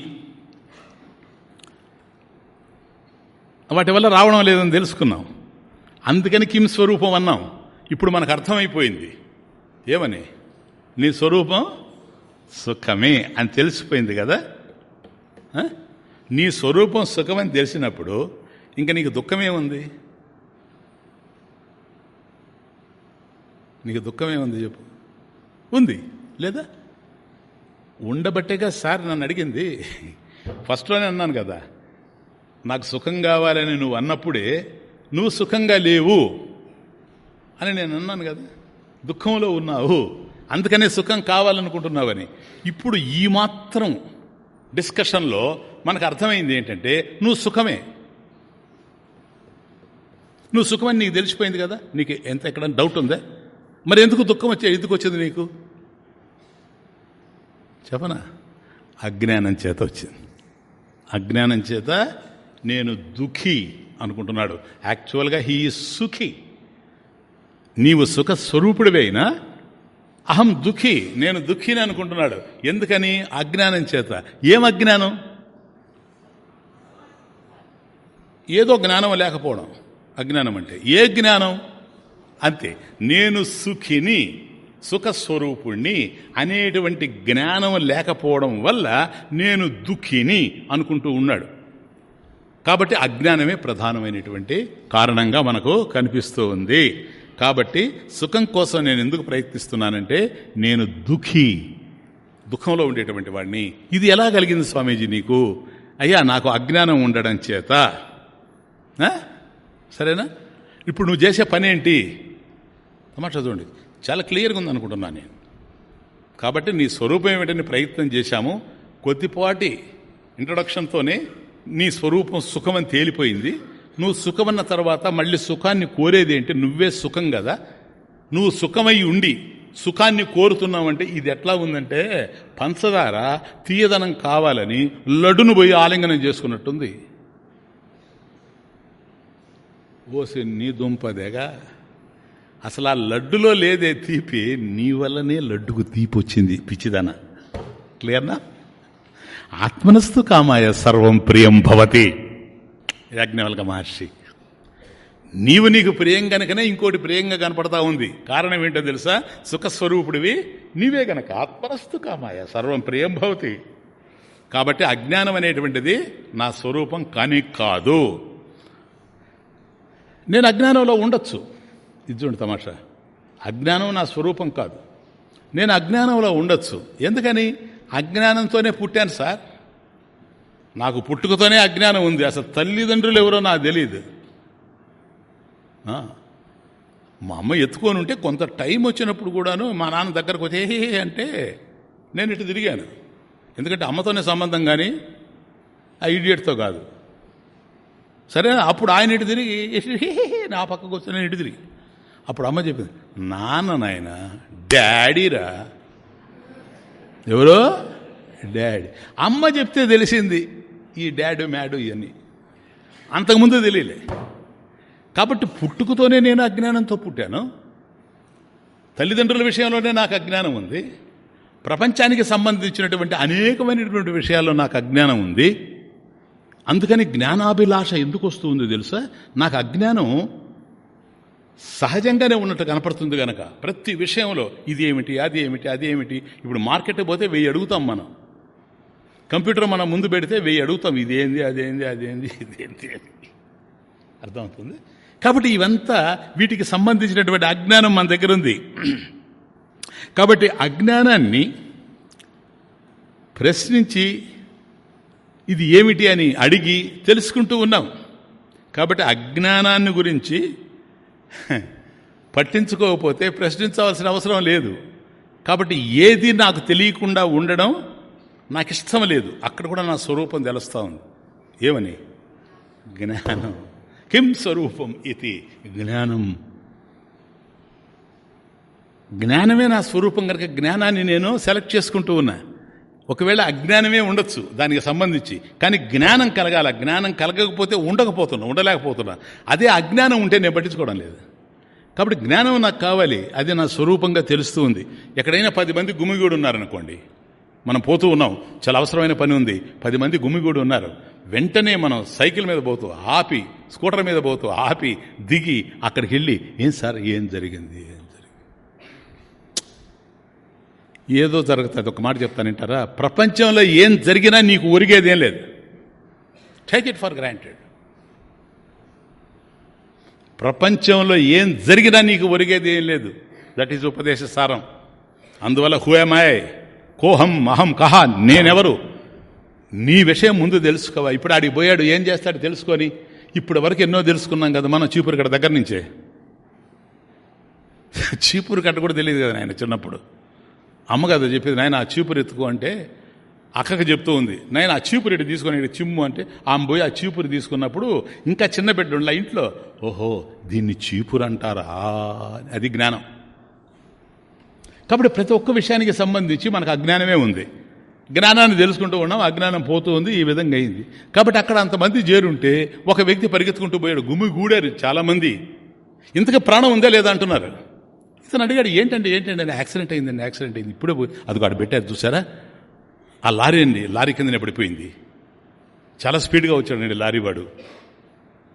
వాటి వల్ల రావడం లేదని తెలుసుకున్నాం. అందుకని కిమ్ స్వరూపం అన్నాం. ఇప్పుడు మనకు అర్థమైపోయింది. ఏమని? నీ స్వరూపం సుఖమే అని తెలిసిపోయింది కదా? ఆ? నీ స్వరూపం సుఖమని తెలిసినప్పుడు ఇంకా నీకు దుఃఖమేముంది నీకు దుఃఖమేముంది చెప్పు. ఉంది లేదా? ఉండబట్టేగా సార్ నన్ను అడిగింది. ఫస్ట్లోనే అన్నాను కదా నాకు సుఖం కావాలని నువ్వు అన్నప్పుడే నువ్వు సుఖంగా లేవు. అని నేను అన్నాను కదా. దుఃఖంలో ఉన్నావు. అందుకనే సుఖం కావాలనుకుంటున్నావని. ఇప్పుడు ఈ మాత్రం డిస్కషన్లో మనకు అర్థమైంది ఏంటంటే నువ్వు సుఖమే. నువ్వు సుఖమని నీకు తెలిసిపోయింది కదా. నీకు ఎంత ఎక్కడ డౌట్ ఉందా? మరి ఎందుకు దుఃఖం వచ్చే ఎందుకు వచ్చింది నీకు? చెప్పనా? అజ్ఞానం చేత వచ్చింది. అజ్ఞానం చేత నేను దుఃఖి అనుకుంటున్నాడు. యాక్చువల్గా హీ సుఖి. నీవు సుఖ స్వరూపుడివైనా అహం దుఃఖి నేను దుఃఖిని అనుకుంటున్నాడు. ఎందుకని? అజ్ఞానం చేత. ఏం అజ్ఞానం? ఏదో జ్ఞానం లేకపోవడం. అజ్ఞానం అంటే ఏ జ్ఞానం? అంతే. నేను సుఖిని సుఖస్వరూపుణ్ణి అనేటువంటి జ్ఞానం లేకపోవడం వల్ల నేను దుఃఖిని అనుకుంటూ ఉన్నాడు. కాబట్టి అజ్ఞానమే ప్రధానమైనటువంటి కారణంగా మనకు కనిపిస్తూ ఉంది. కాబట్టి సుఖం కోసం నేను ఎందుకు ప్రయత్నిస్తున్నానంటే నేను దుఃఖీ. దుఃఖంలో ఉండేటువంటి వాడిని. ఇది ఎలా కలిగింది స్వామీజీ నీకు? అయ్యా నాకు అజ్ఞానం ఉండడం చేత. సరేనా? ఇప్పుడు నువ్వు చేసే పని ఏంటి? తమాషా చూడండి. చాలా క్లియర్గా ఉందనుకుంటున్నాను నేను. కాబట్టి నీ స్వరూపం ఏమిటని ప్రయత్నం చేశాము. కొద్దిపాటి ఇంట్రొడక్షన్తోనే నీ స్వరూపం సుఖమని తేలిపోయింది. నువ్వు సుఖమన్న తర్వాత మళ్ళీ సుఖాన్ని కోరేది ఏంటి నువ్వే సుఖం కదా? నువ్వు సుఖమై ఉండి సుఖాన్ని కోరుతున్నావంటే ఇది ఎట్లా ఉందంటే పంచదార తీయదనం కావాలని లడ్డును పోయి ఆలింగనం చేసుకున్నట్టుంది. ఓసి నీ దుంపదేగా? అసలు ఆ లడ్డులో లేదే తీపి నీ వల్లనే లడ్డుకు తీపి వచ్చింది పిచ్చిదన. క్లియర్నా? ఆత్మనస్తు కామాయ సర్వం ప్రియం భవతి. యాజ్ఞవల్క మహర్షి. నీవు నీకు ప్రియం కనుకనే ఇంకోటి ప్రియంగా కనపడతా ఉంది. కారణం ఏంటో తెలుసా? సుఖస్వరూపుడివి నీవే గనక ఆత్మనస్తు కామాయ. సర్వం ప్రియం భవతి. కాబట్టి అజ్ఞానం అనేటువంటిది నా స్వరూపం కానీ కాదు. నేను అజ్ఞానంలో ఉండొచ్చు. ఇది చూడండి తమాషా. అజ్ఞానం నా స్వరూపం కాదు. నేను అజ్ఞానంలో ఉండొచ్చు. ఎందుకని? అజ్ఞానంతోనే పుట్టాను సార్. నాకు పుట్టుకతోనే అజ్ఞానం ఉంది. అసలు తల్లిదండ్రులు ఎవరో నాకు తెలియదు మా అమ్మ ఎత్తుకొని ఉంటే కొంత టైం వచ్చినప్పుడు కూడాను మా నాన్న దగ్గరకు వచ్చే అంటే నేను ఇటు తిరిగాను. ఎందుకంటే అమ్మతోనే సంబంధం కానీ ఆ ఇడియట్తో కాదు. సరే అప్పుడు ఆయన ఇటు తిరిగి హే, నా పక్కకు వచ్చి నేను ఇటు తిరిగి. అప్పుడు అమ్మ చెప్పింది నాన్న నాయన డాడీరా ఎవరో? డాడీ. అమ్మ చెప్తే తెలిసింది ఈ డాడు మ్యాడు ఇవన్నీ. అంతకుముందు తెలియలే. కాబట్టి పుట్టుకతోనే నేను అజ్ఞానంతో పుట్టాను. తల్లిదండ్రుల విషయంలోనే నాకు అజ్ఞానం ఉంది. ప్రపంచానికి సంబంధించినటువంటి అనేకమైనటువంటి విషయాల్లో నాకు అజ్ఞానం ఉంది. అందుకని జ్ఞానాభిలాష ఎందుకు వస్తుంది తెలుసా? నాకు అజ్ఞానం సహజంగానే ఉన్నట్టు కనపడుతుంది కనుక ప్రతి విషయంలో ఇది ఏమిటి అది ఏమిటి అది ఏమిటి. ఇప్పుడు మార్కెట్ పోతే వెయ్యి అడుగుతాం మనం. కంప్యూటర్ మనం ముందు పెడితే వెయ్యి అడుగుతాం ఇదేంది అదేంది అదేంది ఇదేంది అని. అర్థమవుతుంది? కాబట్టి ఇవంతా వీటికి సంబంధించినటువంటి అజ్ఞానం మన దగ్గర ఉంది. కాబట్టి అజ్ఞానాన్ని ప్రశ్నించి ఇది ఏమిటి అని అడిగి తెలుసుకుంటూ ఉన్నాం. కాబట్టి అజ్ఞానాన్ని గురించి పట్టించుకోకపోతే ప్రశ్నించవలసిన అవసరం లేదు. కాబట్టి ఏది నాకు తెలియకుండా ఉండడం నాకు ఇష్టం లేదు. అక్కడ కూడా నా స్వరూపం తెలుస్తూ ఉంది. ఏమని? జ్ఞానం. కిం స్వరూపం ఇది? జ్ఞానం. జ్ఞానమే నా స్వరూపం కనుక జ్ఞానాన్ని నేను సెలెక్ట్ చేసుకుంటూ ఉన్నా. ఒకవేళ అజ్ఞానమే ఉండొచ్చు దానికి సంబంధించి. కానీ జ్ఞానం కలగాల. జ్ఞానం కలగకపోతే ఉండకపోతున్నా ఉండలేకపోతున్నా. అదే అజ్ఞానం ఉంటే నేను పట్టించుకోవడం లేదు. కాబట్టి జ్ఞానం నాకు కావాలి. అది నా స్వరూపంగా తెలుస్తూ ఉంది. ఎక్కడైనా పది మంది గుమిగూడు ఉన్నారనుకోండి మనం పోతూ ఉన్నాం. చాలా అవసరమైన పని ఉంది. పది మంది గుమిగూడు ఉన్నారు. వెంటనే మనం సైకిల్ మీద పోతూ ఆపి స్కూటర్ మీద పోతూ ఆపి దిగి అక్కడికి వెళ్ళి ఏం సార్ ఏం జరిగింది? ఏం జరిగింది? ఏదో జరుగుతుంది. ఒక మాట చెప్తానంటారా ప్రపంచంలో ఏం జరిగినా నీకు ఒరిగేదేం లేదు. టేక్ ఇట్ ఫర్ గ్రాంటెడ్ ప్రపంచంలో ఏం జరిగినా నీకు ఒరిగేది ఏం లేదు. దట్ ఈజ్ ఉపదేశ సారం. అందువల్ల హుయమాయ్ కోహం అహం కహ నేనెవరు? నీ విషయం ముందు తెలుసుకోవా. ఇప్పుడు ఆడికి పోయాడు ఏం చేస్తాడు తెలుసుకొని. ఇప్పుడు వరకు ఎన్నో తెలుసుకున్నాం కదా మనం చీపురు కట్ట దగ్గర నుంచే. చీపురు కట్ట కూడా తెలియదు కదా నాయన చిన్నప్పుడు. అమ్మ కదా చెప్పేది నాయన ఆ చీపురు ఎత్తుకో అంటే అక్కకు చెప్తూ ఉంది. నేను ఆ చీపురు ఇటు తీసుకొని చిమ్ము అంటే ఆమె పోయి ఆ చీపురు తీసుకున్నప్పుడు ఇంకా చిన్న బిడ్డ ఉండాలి ఇంట్లో. ఓహో దీన్ని చీపురు అంటారా? అది జ్ఞానం. కాబట్టి ప్రతి ఒక్క విషయానికి సంబంధించి మనకు అజ్ఞానమే ఉంది. జ్ఞానాన్ని తెలుసుకుంటూ ఉన్నాం అజ్ఞానం పోతూ ఉంది ఈ విధంగా అయింది. కాబట్టి అక్కడ అంతమంది చేరుంటే ఒక వ్యక్తి పరిగెత్తుకుంటూ పోయాడు. గుమ్మి గూడారు చాలామంది. ఇంతకు ప్రాణం ఉందా లేదా అంటున్నారు. ఇతను అడిగాడు ఏంటంటే ఏంటంటే యాక్సిడెంట్ అయిందండి యాక్సిడెంట్ అయింది. ఇప్పుడే అది అక్కడ పెట్టారు చూసారా? ఆ లారీ అండి లారీ కిందనే పడిపోయింది. చాలా స్పీడ్గా వచ్చాడండి లారీ వాడు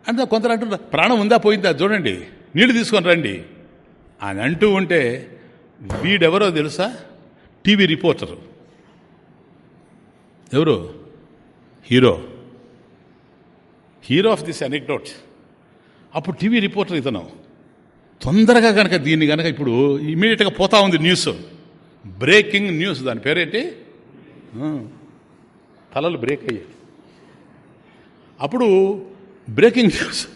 అంటే కొందరు అంటున్నారు ప్రాణం ఉందా పోయిందా? చూడండి నీళ్ళు తీసుకొని రండి. అని అంటూ ఉంటే వీడెవరో తెలుసా? TV reporter. ఎవరు? Hero. Hero of this anecdote. అప్పుడు టీవీ రిపోర్టర్ ఇతను. తొందరగా కనుక దీన్ని కనుక ఇప్పుడు ఇమీడియట్గా పోతా ఉంది న్యూస్. Breaking news. దాని పేరేంటి? తలలు బ్రేక్ అయ్యాయి. అప్పుడు బ్రేకింగ్ న్యూస్.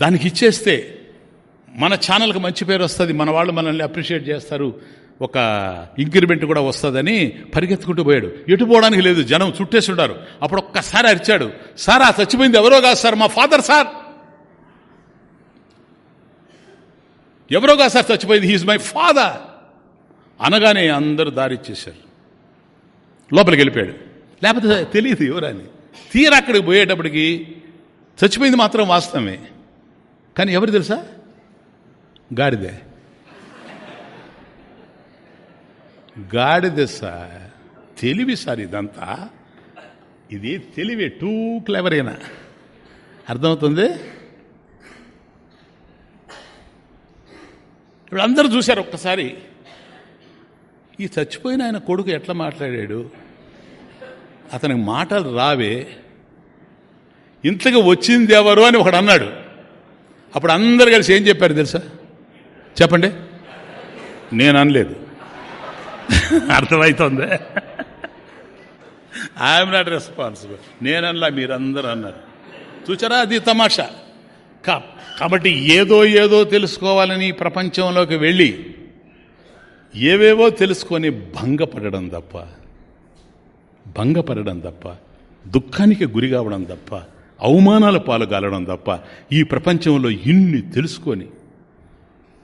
దానికి ఇచ్చేస్తే మన ఛానల్కి మంచి పేరు వస్తుంది. మన వాళ్ళు మనల్ని అప్రిషియేట్ చేస్తారు. ఒక ఇంక్రిమెంట్ కూడా వస్తుందని పరిగెత్తుకుంటూ పోయాడు. ఎటు పోవడానికి లేదు. జనం చుట్టేసి ఉన్నారు అప్పుడు ఒక్కసారి అరిచాడు. సార్ ఆ చచ్చిపోయింది ఎవరో కాదు సార్ మా ఫాదర్ సార్. ఎవరో కాదు సార్ చచ్చిపోయింది. He's my father. అనగానే అందరూ దారిచ్చేశారు లోపలికి వెళ్ళిపోయాడు. లేకపోతే తెలియదు ఎవరని. తీరా అక్కడికి పోయేటప్పటికి చచ్చిపోయింది మాత్రం వాస్తవమే. కానీ ఎవరు తెలుసా? గాడిదే. గాడిద సార్. తెలివి సార్ ఇదంతా. ఇది తెలివి టూ క్లెవర్ అయినా. అర్థమవుతుంది? ఇప్పుడు అందరూ చూశారు ఒక్కసారి. ఈ చచ్చిపోయిన ఆయన కొడుకు ఎట్లా మాట్లాడాడు? అతనికి మాటలు రావే. ఇంతగా వచ్చింది ఎవరు అని ఒకడు అన్నాడు. అప్పుడు అందరు కలిసి ఏం చెప్పారు తెలుసా? చెప్పండి. నేను అనలేదు. అర్థమవుతుంది ఐఎమ్ నాట్ రెస్పాన్సిబుల్ నేనల్లా మీరందరూ అన్నారు. చూచారా? అది తమాషా. కాబట్టి ఏదో ఏదో తెలుసుకోవాలని ప్రపంచంలోకి వెళ్ళి ఏవేవో తెలుసుకొని భంగపడడం తప్ప భంగపడడం తప్ప దుఃఖానికి గురి కావడం తప్ప అవమానాల పాలుగాలడం తప్ప ఈ ప్రపంచంలో ఇన్ని తెలుసుకొని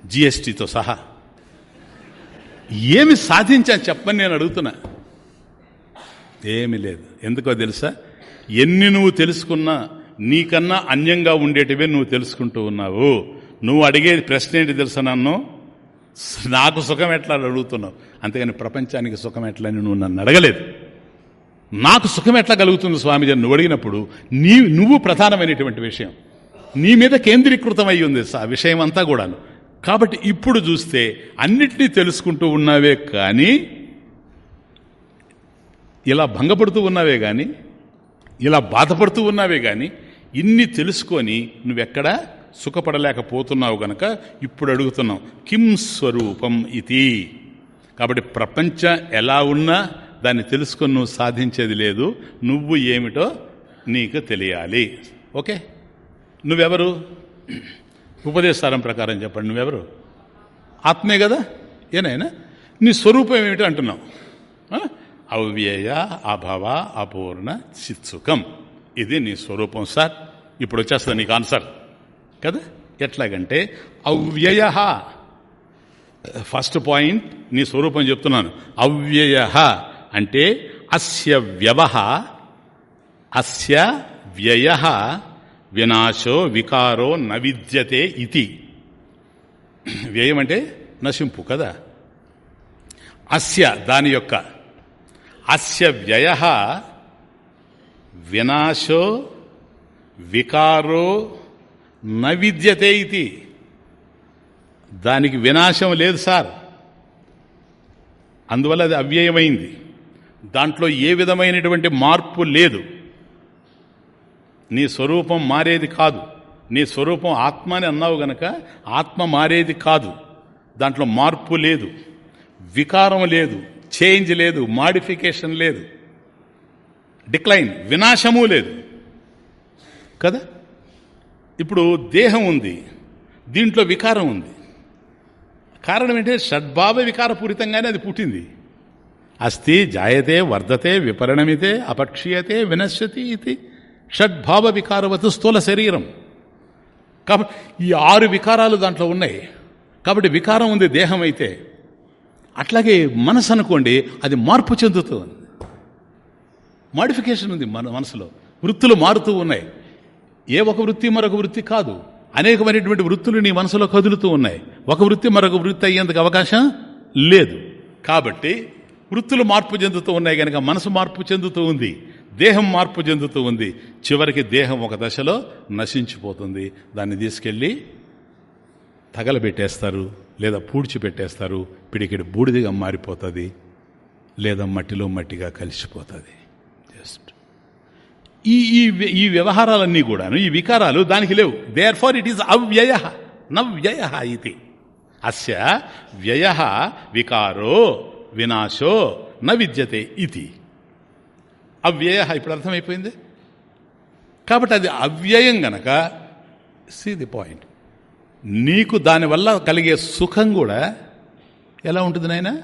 జిఎస్టితో సహా. ఏమి సాధించాను చెప్పని నేను అడుగుతున్నా. ఏమి లేదు. ఎందుకో తెలుసా? ఎన్ని నువ్వు తెలుసుకున్నా నీకన్నా అన్యంగా ఉండేటివే నువ్వు తెలుసుకుంటూ ఉన్నావు. నువ్వు అడిగేది ప్రశ్న ఏంటి తెలుసా నన్ను? నాకు సుఖం ఎట్లా అడుగుతున్నావు. అంతేగాని ప్రపంచానికి సుఖం ఎట్లా అని నువ్వు నన్ను అడగలేదు. నాకు సుఖం ఎట్లా కలుగుతుంది స్వామిజీ నువ్వు అడిగినప్పుడు నీ నువ్వు ప్రధానమైనటువంటి విషయం. నీ మీద కేంద్రీకృతం అయి ఉంది విషయం అంతా కూడాను. కాబట్టి ఇప్పుడు చూస్తే అన్నిటినీ తెలుసుకుంటూ ఉన్నావే కానీ ఇలా భంగపడుతూ ఉన్నావే కానీ ఇలా బాధపడుతూ ఉన్నావే కానీ ఇన్ని తెలుసుకొని నువ్వెక్కడ సుఖపడలేకపోతున్నావు గనక ఇప్పుడు అడుగుతున్నావు కిం స్వరూపం ఇది కాబట్టి ప్రపంచం ఎలా ఉన్నా దాన్ని తెలుసుకొని నువ్వు సాధించేది లేదు నువ్వు ఏమిటో నీకు తెలియాలి. ఓకే? నువ్వెవరు? ఉపదేశారం ప్రకారం చెప్పండి. నువ్వెవరు? ఆత్మే కదా? ఏనాయనా నీ స్వరూపం ఏమిటి అంటున్నావు? అవ్యయ అభవ అపూర్ణ చిత్సుఖం ఇది నీ స్వరూపం సార్. ఇప్పుడు వచ్చేస్తుంది నీకు ఆన్సర్ కదా? ఎట్లాగంటే అవ్యయ. ఫస్ట్ పాయింట్ నీ స్వరూపం చెప్తున్నాను. అవ్యయ అంటే అస్య వ్యవహ అస్య వ్యయ వినాశో వికారో నవిద్యతే ఇది వ్యయం అంటే నశింపు కదా? అస్య దాని యొక్క అస్య వ్యయ వినాశో వికారో నవిద్యతే ఇది దానికి వినాశం లేదు సార్. అందువల్ల అది అవ్యయమైంది. దాంట్లో ఏ విధమైనటువంటి మార్పు లేదు. నీ స్వరూపం మారేది కాదు. నీ స్వరూపం ఆత్మ అని అన్నావు గనక ఆత్మ మారేది కాదు. దాంట్లో మార్పు లేదు. వికారం లేదు. చేంజ్ లేదు. మాడిఫికేషన్ లేదు. డిక్లైన్ వినాశము లేదు. కదా? ఇప్పుడు దేహం ఉంది. దీంట్లో వికారం ఉంది. కారణం ఏంటంటే షడ్భావ వికారపూరితంగానే అది పుట్టింది. అస్థి జాయతే వర్ధతే విపరిణమితే అపక్షీయతే వినశ్యతి ఇది. షడ్భావ వికారవత్ స్థూల శరీరం. కాబట్టి ఈ ఆరు వికారాలు దాంట్లో ఉన్నాయి. కాబట్టి వికారం ఉంది దేహం అయితే. అట్లాగే మనసు అనుకోండి అది మార్పు చెందుతుంది. మాడిఫికేషన్ ఉంది మన మనసులో. వృత్తులు మారుతూ ఉన్నాయి. ఏ ఒక వృత్తి మరొక వృత్తి కాదు. అనేకమైనటువంటి వృత్తులు నీ మనసులో కదులుతూ ఉన్నాయి. ఒక వృత్తి మరొక వృత్తి అయ్యేందుకు అవకాశం లేదు. కాబట్టి వృత్తులు మార్పు చెందుతూ ఉన్నాయి కనుక మనసు మార్పు చెందుతూ ఉంది. దేహం మార్పు చెందుతూ ఉంది. చివరికి దేహం ఒక దశలో నశించిపోతుంది. దాన్ని తీసుకెళ్ళి తగలబెట్టేస్తారు లేదా పూడ్చిపెట్టేస్తారు. పిడికిడి బూడిదిగా మారిపోతుంది లేదా మట్టిలో మట్టిగా కలిసిపోతుంది. జస్ట్. ఈ ఈ ఈ వ్యవహారాలన్నీ కూడాను ఈ వికారాలు దానికి లేవు. They are far it is అవ్యయ నవ్యయ ఇది. అస్య వ్యయ వికారో వినాశో న విద్యతే ఇది. అవ్యయ ఇప్పుడు అర్థమైపోయింది? కాబట్టి అది అవ్యయం గనక సీ ది పాయింట్ నీకు దానివల్ల కలిగే సుఖం కూడా ఎలా ఉంటుంది నాయన?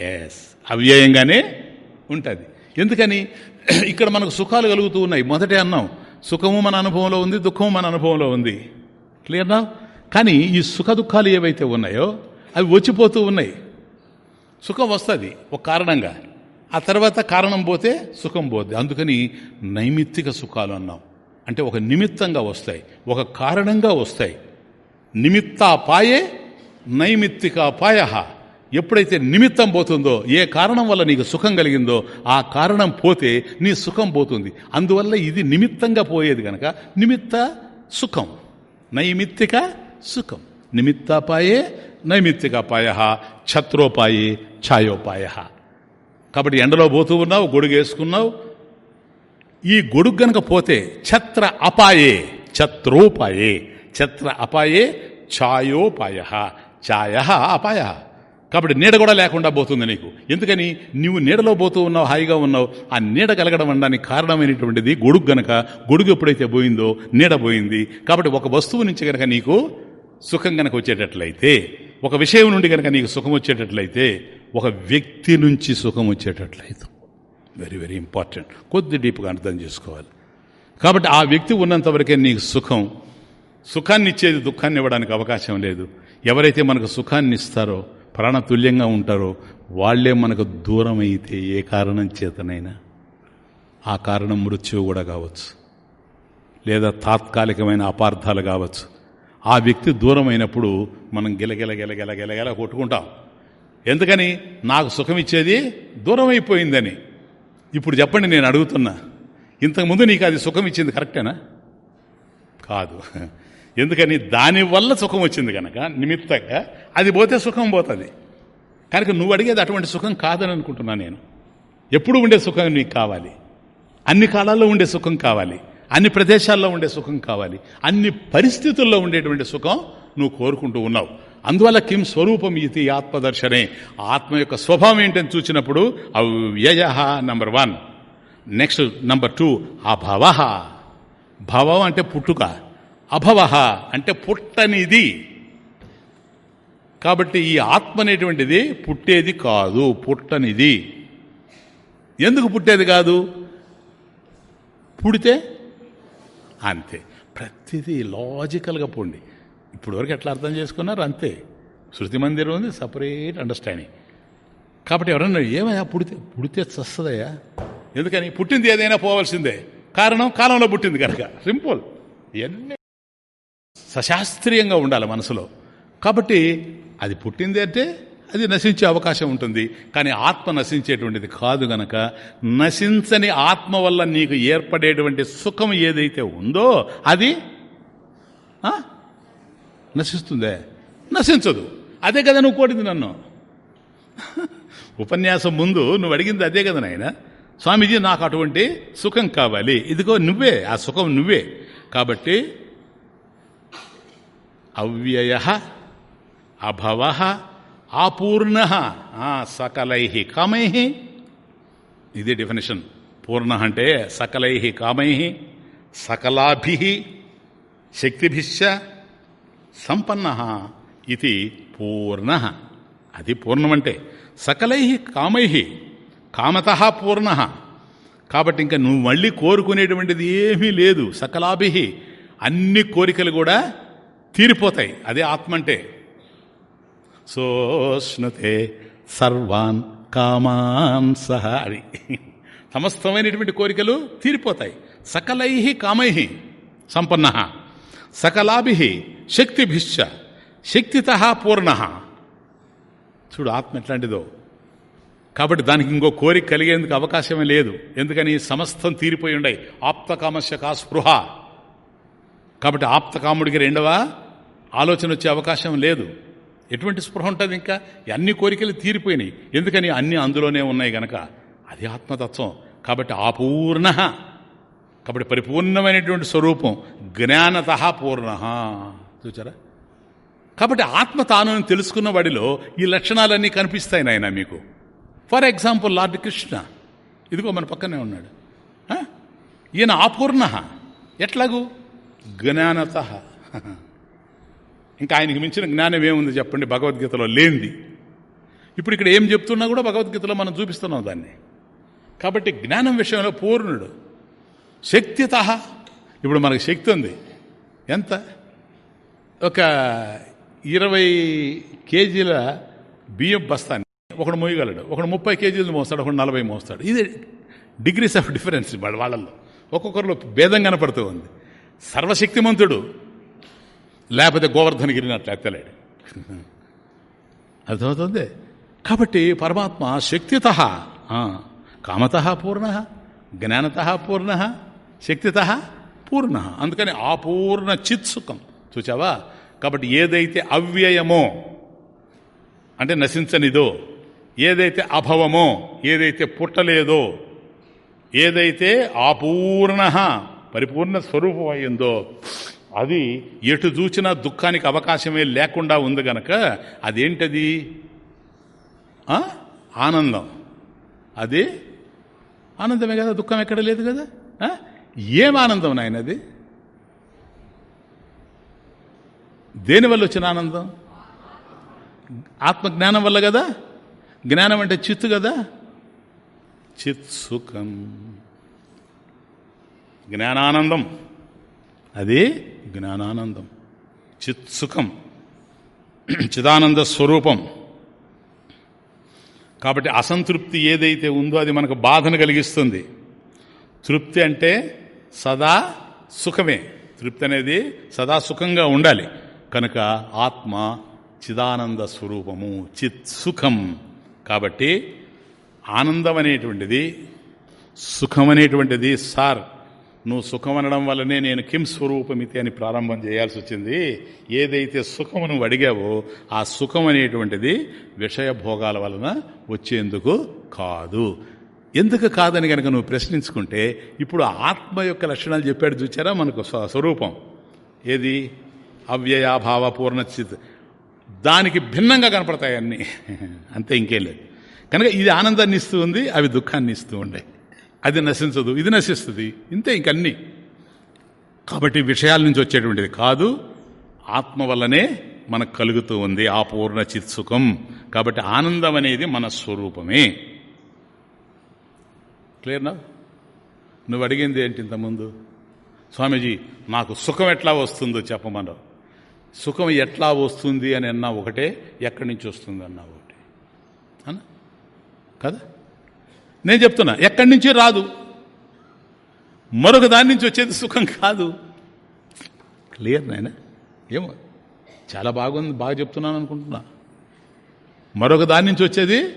ఎస్ అవ్యయంగానే ఉంటుంది. ఎందుకని? [CLEARS THROAT] ఇక్కడ మనకు సుఖాలు కలుగుతూ ఉన్నాయి. మొదటే అన్నాం సుఖము మన అనుభవంలో ఉంది దుఃఖము మన అనుభవంలో ఉంది. క్లియర్నా కానీ ఈ సుఖ దుఃఖాలు ఏవైతే ఉన్నాయో అవి వచ్చిపోతూ ఉన్నాయి. సుఖం వస్తుంది ఒక కారణంగా. ఆ తర్వాత కారణం పోతే సుఖం పోద్ది. అందుకని నైమిత్తిక సుఖాలు అన్నాం. అంటే ఒక నిమిత్తంగా వస్తాయి. ఒక కారణంగా వస్తాయి. నిమిత్తాపాయే నైమిత్తికాపాయ. ఎప్పుడైతే నిమిత్తం పోతుందో ఏ కారణం వల్ల నీకు సుఖం కలిగిందో ఆ కారణం పోతే నీ సుఖం పోతుంది. అందువల్ల ఇది నిమిత్తంగా పోయేది కనుక నిమిత్త సుఖం నైమిత్తిక సుఖం. నిమిత్తాపాయే నైమిత్తికాపాయ ఛత్రోపాయే ఛాయోపాయ. కాబట్టి ఎండలో పోతూ ఉన్నావు గొడుగు వేసుకున్నావు. ఈ గొడుగు గనక పోతే ఛత్ర అపాయే ఛత్రోపాయే. ఛత్ర అపాయే ఛాయోపాయ. ఛాయ అపాయ. కాబట్టి నీడ కూడా లేకుండా పోతుంది నీకు. ఎందుకని? నువ్వు నీడలో పోతూ ఉన్నావు హాయిగా ఉన్నావు. ఆ నీడ కలగడం అనడానికి కారణమైనటువంటిది గొడుగు గనక గొడుగు ఎప్పుడైతే పోయిందో నీడ పోయింది. కాబట్టి ఒక వస్తువు నుంచి గనక నీకు సుఖం గనక వచ్చేటట్లయితే ఒక విషయం నుండి కనుక నీకు సుఖం వచ్చేటట్లయితే ఒక వ్యక్తి నుంచి సుఖం వచ్చేటట్లయితే. వెరీ వెరీ ఇంపార్టెంట్ కొద్ది డీప్గా అర్థం చేసుకోవాలి. కాబట్టి ఆ వ్యక్తి ఉన్నంతవరకే నీకు సుఖం. సుఖాన్ని ఇచ్చేది దుఃఖాన్ని ఇవ్వడానికి అవకాశం లేదు. ఎవరైతే మనకు సుఖాన్ని ఇస్తారో ప్రాణతుల్యంగా ఉంటారో వాళ్ళే మనకు దూరం అయితే ఏ కారణం చేతనైనా ఆ కారణం మృత్యువు కూడా కావచ్చు. లేదా తాత్కాలికమైన అపార్థాలు కావచ్చు. ఆ వ్యక్తి దూరమైనప్పుడు మనం గిలగిల గిలగిల గిలగిల కొట్టుకుంటాం. ఎందుకని? నాకు సుఖం ఇచ్చేది దూరం అయిపోయిందని ఇప్పుడు చెప్పండి నేను అడుగుతున్నా. ఇంతకుముందు నీకు అది సుఖం ఇచ్చింది కరెక్టేనా? కాదు. ఎందుకని? దానివల్ల సుఖం వచ్చింది కనుక నిమిత్తంగా అది పోతే సుఖం పోతుంది. కనుక నువ్వు అడిగేది అటువంటి సుఖం కాదని అనుకుంటున్నా నేను. ఎప్పుడు ఉండే సుఖం నీకు కావాలి? అన్ని కాలాల్లో ఉండే సుఖం కావాలి. అన్ని ప్రదేశాల్లో ఉండే సుఖం కావాలి. అన్ని పరిస్థితుల్లో ఉండేటువంటి సుఖం నువ్వు కోరుకుంటూ ఉన్నావు. అందువల్ల కిం స్వరూపం ఇది ఆత్మదర్శనే. ఆత్మ యొక్క స్వభావం ఏంటని చూసినప్పుడు అవ్యయ number one. Next number two అభవ. భవం అంటే పుట్టుక. అభవ అంటే పుట్టనిది. కాబట్టి ఈ ఆత్మ అనేటువంటిది పుట్టేది కాదు పుట్టనిది. ఎందుకు పుట్టేది కాదు? పుడితే అంతే. ప్రతిదీ లాజికల్గా పోండి. ఇప్పటివరకు ఎట్లా అర్థం చేసుకున్నారు? అంతే. శృతి మందిరం ఉంది సపరేట్ అండర్స్టాండింగ్ కాబట్టి ఎవరన్నా ఏమయ్యా పుడితే పుడితే చస్తుందయ్యా? ఎందుకని? పుట్టింది ఏదైనా పోవాల్సిందే. కారణం కాలంలో పుట్టింది కనుక. సింపుల్. ఇవన్నీ సశాస్త్రీయంగా ఉండాలి మనసులో. కాబట్టి అది పుట్టింది అంటే అది నశించే అవకాశం ఉంటుంది. కానీ ఆత్మ నశించేటువంటిది కాదు గనక నశించని ఆత్మ వల్ల నీకు ఏర్పడేటువంటి సుఖం ఏదైతే ఉందో అది నశిస్తుందే. నశించదు. అదే కదా నువ్వు కోరింది నన్ను. ఉపన్యాసం ముందు నువ్వు అడిగింది అదే కదా నాయన. స్వామీజీ నాకు అటువంటి సుఖం కావాలి. ఇదిగో నువ్వే ఆ సుఖం నువ్వే. కాబట్టి అవ్యయ అభవ అపూర్ణ సకలై కామై. ఇది డెఫినేషన్ పూర్ణ అంటే సకలై కామై సకలాభి శక్తిభిశ్చ సంపన్న ఇది పూర్ణ. అది పూర్ణమంటే సకలై కామై కామత పూర్ణ. కాబట్టి ఇంకా నువ్వు మళ్ళీ కోరుకునేటువంటిది ఏమీ లేదు. సకలాభి అన్ని కోరికలు కూడా తీరిపోతాయి. అదే ఆత్మ అంటే సోష్ణుతే సర్వాన్ కామాన్ సహ అది సమస్తమైనటువంటి కోరికలు తీరిపోతాయి. సకలై కామై సంపన్న సకలాభి శక్తిభిశ్చ శక్తిత పూర్ణ. చూడు ఆత్మ ఎట్లాంటిదో. కాబట్టి దానికి ఇంకో కోరిక కలిగేందుకు అవకాశమే లేదు. ఎందుకని? సమస్తం తీరిపోయి ఉండయి. ఆప్తకామస్య కా స్పృహ. కాబట్టి ఆప్తకాముడికి రెండవ ఆలోచన వచ్చే అవకాశం లేదు. ఎటువంటి స్పృహ ఉంటుంది ఇంకా? అన్ని కోరికలు తీరిపోయినాయి. ఎందుకని? అన్ని అందులోనే ఉన్నాయి గనక. అది ఆత్మతత్వం. కాబట్టి ఆపూర్ణ కాబట్టి పరిపూర్ణమైనటువంటి స్వరూపం. జ్ఞానత పూర్ణ. చూచారా? కాబట్టి ఆత్మ తాను అని తెలుసుకున్న వాడిలో ఈ లక్షణాలన్నీ కనిపిస్తాయి నాయన మీకు. For example Lord Krishna. ఇదిగో మన పక్కనే ఉన్నాడు. ఈయన ఆపూర్ణ ఎట్లాగూ? జ్ఞానత. ఇంకా ఆయనకి మించిన జ్ఞానం ఏముంది చెప్పండి? భగవద్గీతలో లేనిది. ఇప్పుడు ఇక్కడ ఏం చెప్తున్నా కూడా భగవద్గీతలో మనం చూపిస్తున్నాం దాన్ని. కాబట్టి జ్ఞానం విషయంలో పూర్ణుడు. శక్తిత. ఇప్పుడు మనకు శక్తి ఉంది. ఎంత? ఒక ఇరవై కేజీల బియ్యం బస్తాన్ని ఒకడు మోయగలడు. ఒకడు ముప్పై కేజీలు మోస్తాడు. ఒకడు నలభై మోస్తాడు. ఇది డిగ్రీస్ ఆఫ్ డిఫరెన్స్ వాళ్ళల్లో. ఒక్కొక్కరిలో భేదం కనపడుతూ ఉంది. సర్వశక్తిమంతుడు. లేకపోతే గోవర్ధనగిరినట్లు ఎత్తలేడు అర్థమవుతుంది? కాబట్టి పరమాత్మ శక్తిత కామత పూర్ణ జ్ఞానత పూర్ణ శక్తిత పూర్ణ. అందుకని ఆపూర్ణ చిత్సుఖం చూచావా? కాబట్టి ఏదైతే అవ్యయమో అంటే నశించనిదో ఏదైతే అభవమో ఏదైతే పుట్టలేదో ఏదైతే ఆపూర్ణ పరిపూర్ణ స్వరూపం అయిందో అది ఎటు చూచినా దుఃఖానికి అవకాశమే లేకుండా ఉంది గనక అదేంటది? ఆ? ఆనందం. అది ఆనందమే కదా దుఃఖం ఎక్కడ లేదు కదా? ఏం ఆనందం నాయన అది? దేనివల్ల వచ్చిన ఆనందం? ఆత్మజ్ఞానం వల్ల కదా? జ్ఞానం అంటే చిత్తు కదా? చిత్ సుఖం. జ్ఞానానందం. అది జ్ఞానానందం. చిత్సుఖం. చిదానంద స్వరూపం. కాబట్టి అసంతృప్తి ఏదైతే ఉందో అది మనకు బాధను కలిగిస్తుంది. తృప్తి అంటే సదా సుఖమే. తృప్తి అనేది సదా సుఖంగా ఉండాలి. కనుక ఆత్మ చిదానంద స్వరూపము చిత్ సుఖం కాబట్టి ఆనందం అనేటువంటిది సుఖం అనేటువంటిది సార్. నువ్వు సుఖం అనడం వల్లనే నేను కిం స్వరూపమితి అని ప్రారంభం చేయాల్సి వచ్చింది. ఏదైతే సుఖము నువ్వు అడిగావో ఆ సుఖం అనేటువంటిది విషయ భోగాల వలన వచ్చేందుకు కాదు. ఎందుకు కాదని కనుక నువ్వు ప్రశ్నించుకుంటే ఇప్పుడు ఆత్మ యొక్క లక్షణాలు చెప్పాడు చూచారా మనకు స్వరూపం? ఏది? అవ్యయాభావ పూర్ణచిత్ దానికి భిన్నంగా కనపడతాయి అన్నీ. [LAUGHS] అంతే ఇంకేం లేదు. కనుక ఇది ఆనందాన్ని ఇస్తూ ఉంది అవి దుఃఖాన్ని ఇస్తూ ఉండే. అది నశించదు ఇది నశిస్తుంది. ఇంతే ఇంకన్నీ. కాబట్టి విషయాల నుంచి వచ్చేటువంటిది కాదు ఆత్మ వల్లనే మనకు కలుగుతూ ఉంది ఆ పూర్ణ చిత్సుఖం కాబట్టి ఆనందం అనేది మన స్వరూపమే. క్లియర్ నా? నువ్వు అడిగింది ఏంటి ఇంతకుముందు? స్వామీజీ నాకు సుఖం ఎట్లా వస్తుందో చెప్పమన్నావు సుఖం ఎట్లా వస్తుంది అని అన్నా ఒకటే ఎక్కడి నుంచి వస్తుంది అన్నా ఒకటి. అన్నా కదా? నేను చెప్తున్నా ఎక్కడి నుంచి రాదు. మరొక దాని నుంచి వచ్చేది సుఖం కాదు. క్లియర్ నాయన? ఏమో చాలా బాగుంది బాగా చెప్తున్నాను అనుకుంటున్నా. మరొక దాని నుంచి వచ్చేది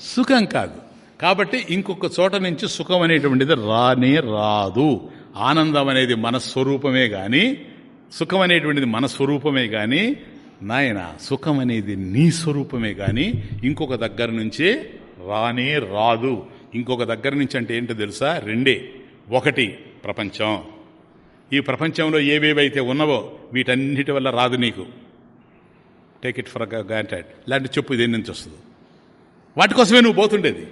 సుఖం కాదు. కాబట్టి ఇంకొక చోట నుంచి సుఖం అనేటువంటిది రానే రాదు. ఆనందం అనేది మన స్వరూపమే కానీ సుఖం అనేటువంటిది మన స్వరూపమే కానీ నాయన సుఖం అనేది నీ స్వరూపమే కానీ ఇంకొక దగ్గర నుంచి రానే రాదు. ఇంకొక దగ్గర నుంచి అంటే ఏంటో తెలుసా? రెండే. ఒకటి ప్రపంచం. ఈ ప్రపంచంలో ఏవేవైతే ఉన్నవో వీటన్నిటి వల్ల రాదు నీకు. టేక్ ఇట్ ఫర్ గ్రాంటెడ్ లాంటి చెప్పు ఇదేం నుంచి వస్తుంది? వాటి కోసమే నువ్వు పోతుండేది.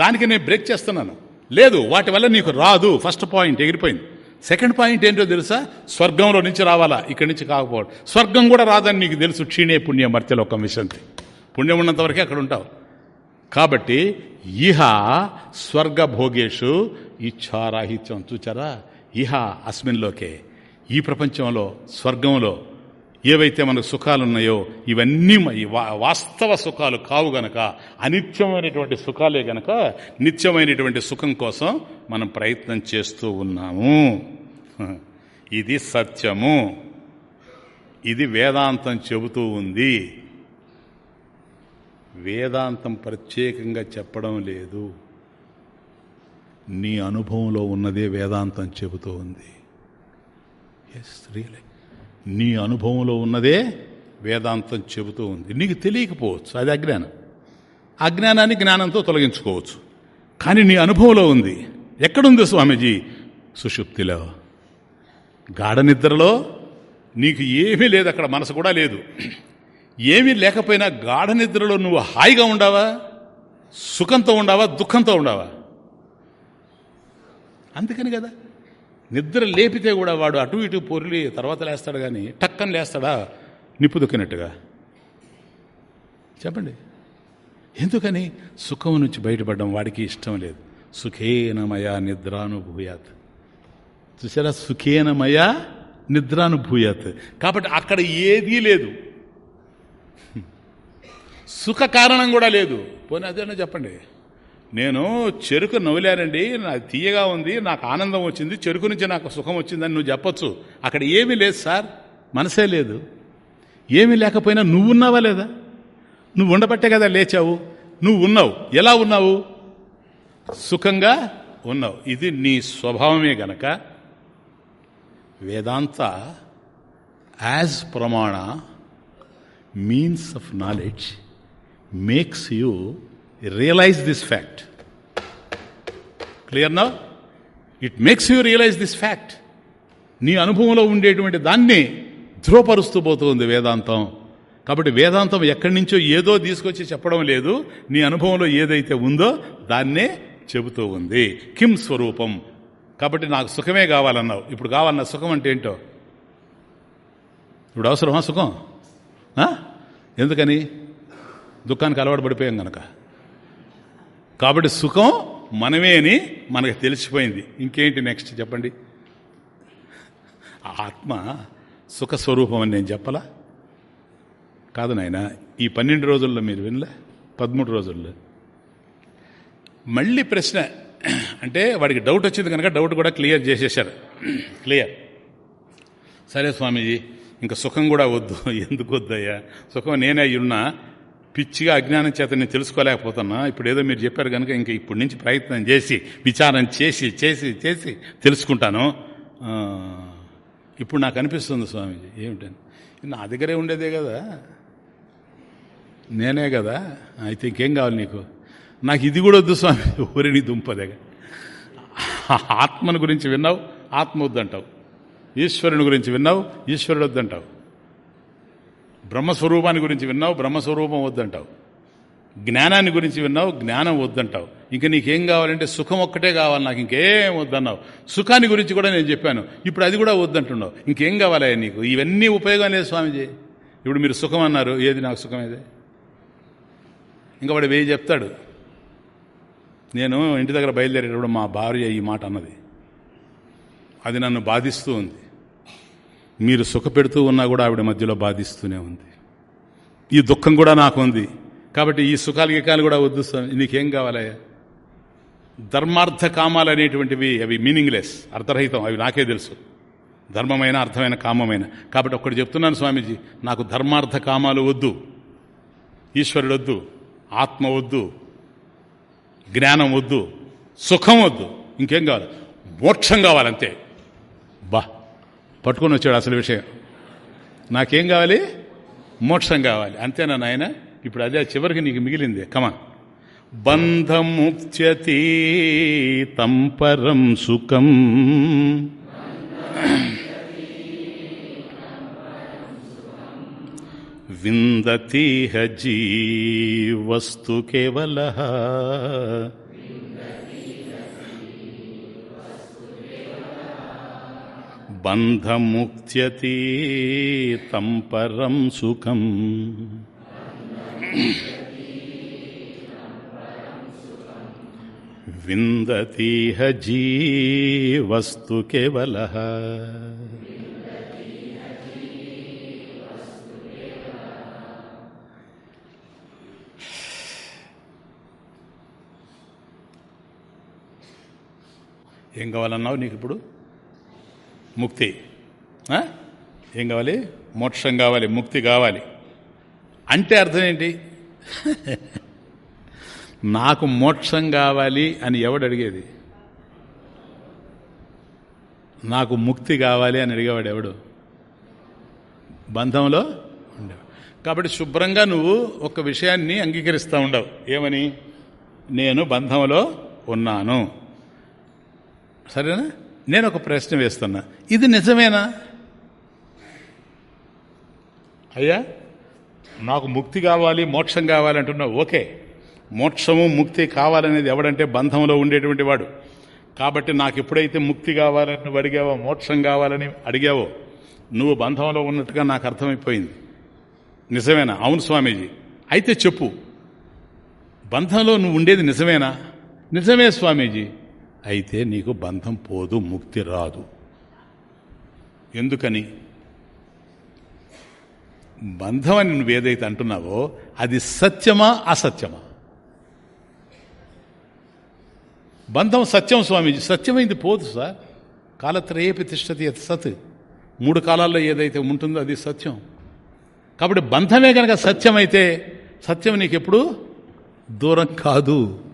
దానికి నేను బ్రేక్ చేస్తున్నాను. లేదు వాటి వల్ల నీకు రాదు. ఫస్ట్ పాయింట్ ఎగిరిపోయింది. సెకండ్ పాయింట్ ఏంటో తెలుసా? స్వర్గంలో నుంచి రావాలా? ఇక్కడి నుంచి కాకపోవడం. స్వర్గం కూడా రాదని నీకు తెలుసు. క్షీణే పుణ్యం మర్త్యలో ఒక విషంతి పుణ్యం ఉన్నంత వరకే అక్కడ ఉంటావు. కాబట్టి ఇహ స్వర్గభోగేషు ఇచ్ఛారాహిత్యం చూచారా? ఇహ అస్మిన్లోకే ఈ ప్రపంచంలో స్వర్గంలో ఏవైతే మనకు సుఖాలు ఉన్నాయో ఇవన్నీ వాస్తవ సుఖాలు కావు గనక అనిత్యమైనటువంటి సుఖాలే గనక నిత్యమైనటువంటి సుఖం కోసం మనం ప్రయత్నం చేస్తూ ఉన్నాము. ఇది సత్యము. ఇది వేదాంతం చెబుతూ ఉంది. వేదాంతం ప్రత్యేకంగా చెప్పడం లేదు. నీ అనుభవంలో ఉన్నదే వేదాంతం చెబుతూ ఉంది. స్త్రీలే నీ అనుభవంలో ఉన్నదే వేదాంతం చెబుతూ ఉంది. నీకు తెలియకపోవచ్చు అది అజ్ఞానం. అజ్ఞానాన్ని జ్ఞానంతో తొలగించుకోవచ్చు. కానీ నీ అనుభవంలో ఉంది. ఎక్కడుంది స్వామీజీ? సుషుప్తిలో. గాఢ నిద్రలో నీకు ఏమీ లేదు అక్కడ మనసు కూడా లేదు. ఏమీ లేకపోయినా గాఢ నిద్రలో నువ్వు హాయిగా ఉండవా? సుఖంతో ఉండవా? దుఃఖంతో ఉండవా? అందుకని కదా నిద్ర లేపితే కూడా వాడు అటు ఇటు పొరిలి తర్వాత లేస్తాడు కానీ టక్కని లేస్తాడా? నిప్పు దుక్కినట్టుగా. చెప్పండి. ఎందుకని? సుఖం నుంచి బయటపడడం వాడికి ఇష్టం లేదు. సుఖేనమయ నిద్రానుభూయాత్. చూసారా సుఖేనమయ నిద్రానుభూయాత్. కాబట్టి అక్కడ ఏదీ లేదు. సుఖ కారణం కూడా లేదు. పోనీ అదేనా చెప్పండి? నేను చెరుకు నవ్వులానండి నాకు తీయగా ఉంది నాకు ఆనందం వచ్చింది చెరుకు నుంచి నాకు సుఖం వచ్చిందని నువ్వు చెప్పొచ్చు. అక్కడ ఏమీ లేదు సార్. మనసే లేదు. ఏమీ లేకపోయినా నువ్వున్నావా లేదా? నువ్వు ఉండబట్టే కదా లేచావు. నువ్వు ఉన్నావు. ఎలా ఉన్నావు? సుఖంగా ఉన్నావు. ఇది నీ స్వభావమే గనక. వేదాంత యాజ్ ప్రమాణ means of knowledge. Makes you realise this fact clear నా it makes you realise this fact నీ అనుభవంలో ఉండేటువంటి దాన్ని ధృవపరుస్తూ పోతుంది వేదాంతం. కాబట్టి వేదాంతం ఎక్కడి నుంచో ఏదో తీసుకొచ్చి చెప్పడం లేదు. నీ అనుభవంలో ఏదైతే ఉందో దాన్నే చెబుతూ ఉంది. కిం స్వరూపం. కాబట్టి నాకు సుఖమే కావాలన్నావు. ఇప్పుడు కావాలన్న సుఖం అంటే ఏంటో? ఇప్పుడు అవసరమా సుఖం? ఎందుకని? దుఃఖానికి అలవాటు పడిపోయాం కనుక కాబట్టి సుఖం మనమే అని మనకు తెలిసిపోయింది. ఇంకేంటి నెక్స్ట్ చెప్పండి? ఆత్మ సుఖ స్వరూపం అని నేను చెప్పలా? కాదు నాయన ఈ పన్నెండు రోజుల్లో మీరు వినలే పదమూడు రోజుల్లో. మళ్ళీ ప్రశ్న అంటే వాడికి డౌట్ వచ్చింది కనుక డౌట్ కూడా క్లియర్ చేసేసారు క్లియర్ సరే స్వామీజీ ఇంకా సుఖం కూడా వద్దు. [LAUGHS] ఎందుకు వద్దయ్యా? సుఖం నేనే ఉన్నా పిచ్చిగా అజ్ఞానం చేత నేను తెలుసుకోలేకపోతున్నా. ఇప్పుడు ఏదో మీరు చెప్పారు కనుక ఇంక ఇప్పటి నుంచి ప్రయత్నం చేసి విచారం చేసి చేసి చేసి తెలుసుకుంటాను. ఇప్పుడు నాకు అనిపిస్తుంది స్వామీజీ ఏమిటని. నా దగ్గరే ఉండేదే కదా. నేనే కదా. అయితే ఇంకేం కావాలి నీకు? నాకు ఇది కూడా వద్దు స్వామి ఊరిని దుంపదేగా ఆత్మను గురించి విన్నావు ఆత్మ వద్దంటావు. ఈశ్వరుని గురించి విన్నావు ఈశ్వరుడు వద్దంటావు. బ్రహ్మస్వరూపాన్ని గురించి విన్నావు బ్రహ్మస్వరూపం వద్దంటావు. జ్ఞానాన్ని గురించి విన్నావు జ్ఞానం వద్దంటావు. ఇంకా నీకేం కావాలంటే సుఖం ఒక్కటే కావాలి నాకు ఇంకేం వద్దన్నావు. సుఖాన్ని గురించి కూడా నేను చెప్పాను. ఇప్పుడు అది కూడా వద్దంటున్నావు. ఇంకేం కావాలి నీకు? ఇవన్నీ ఉపయోగం లేదు స్వామిజీ. ఇప్పుడు మీరు సుఖం అన్నారు ఏది నాకు సుఖం ఏదే? ఇంకా వాడు వేయి చెప్తాడు. నేను ఇంటి దగ్గర బయలుదేరేటప్పుడు మా భార్య ఈ మాట అన్నది. అది నన్ను బాధిస్తూ ఉంది. మీరు సుఖపెడుతూ ఉన్నా కూడా ఆవిడ మధ్యలో బాధిస్తూనే ఉంది. ఈ దుఃఖం కూడా నాకు ఉంది కాబట్టి ఈ సుఖాలు గికాలు కూడా వద్దు నీకేం కావాలయ్యా? ధర్మార్థ కామాలు అనేటువంటివి అవి మీనింగ్లెస్ అర్థరహితం. అవి నాకే తెలుసు. ధర్మమైన అర్థమైన కామమైన. కాబట్టి ఒక్కటి చెప్తున్నాను స్వామీజీ నాకు ధర్మార్థ కామాలు వద్దు. ఈశ్వరుడు వద్దు. ఆత్మ వద్దు. జ్ఞానం వద్దు. సుఖం వద్దు. ఇంకేం కావాలి? మోక్షం కావాలంతే. బా. పట్టుకొని వచ్చాడు అసలు విషయం. నాకేం కావాలి? మోక్షం కావాలి. అంతేనా నాయన? ఇప్పుడు అదే చివరికి నీకు మిగిలింది. కమా బంధముచ్యతీతం తంపరం సుఖం. విందతీహ జీవస్తు కేవల బంధముక్త్యతీతం పరం సుఖం. విందతీహ జీవస్తు కేవల. ఏం కావాలన్నావు నీకు ఇప్పుడు ముక్తి. ఏం కావాలి? మోక్షం కావాలి ముక్తి కావాలి. అంటే అర్థం ఏంటి? [LAUGHS] నాకు మోక్షం కావాలి అని ఎవడు అడిగేది? నాకు ముక్తి కావాలి అని అడిగేవాడు ఎవడు? బంధంలో ఉండేవాడు. కాబట్టి శుభ్రంగా నువ్వు ఒక విషయాన్ని అంగీకరిస్తూ ఉండవు. ఏమని? నేను బంధంలో ఉన్నాను. సరేనా? నేను ఒక ప్రశ్న వేస్తున్నా. ఇది నిజమేనా? అయ్యా నాకు ముక్తి కావాలి మోక్షం కావాలంటున్నావు ఓకే. మోక్షము ముక్తి కావాలనేది ఎవడంటే బంధంలో ఉండేటువంటి వాడు. కాబట్టి నాకు ఎప్పుడైతే ముక్తి కావాలని నువ్వు అడిగావో మోక్షం కావాలని అడిగావో నువ్వు బంధంలో ఉన్నట్టుగా నాకు అర్థమైపోయింది. నిజమేనా? అవును స్వామీజీ. అయితే చెప్పు. బంధంలో నువ్వు ఉండేది నిజమేనా? నిజమే స్వామీజీ. అయితే నీకు బంధం పోదు ముక్తి రాదు. ఎందుకని? బంధం అని నువ్వు ఏదైతే అంటున్నావో అది సత్యమా అసత్యమా? బంధం సత్యం స్వామీజీ. సత్యమైంది పోదు సార్ కాలత్రయేపి తిష్టతి అది సత్. మూడు కాలాల్లో ఏదైతే ఉంటుందో అది సత్యం. కాబట్టి బంధమే కనుక సత్యమైతే సత్యం నీకు ఎప్పుడు దూరం కాదు.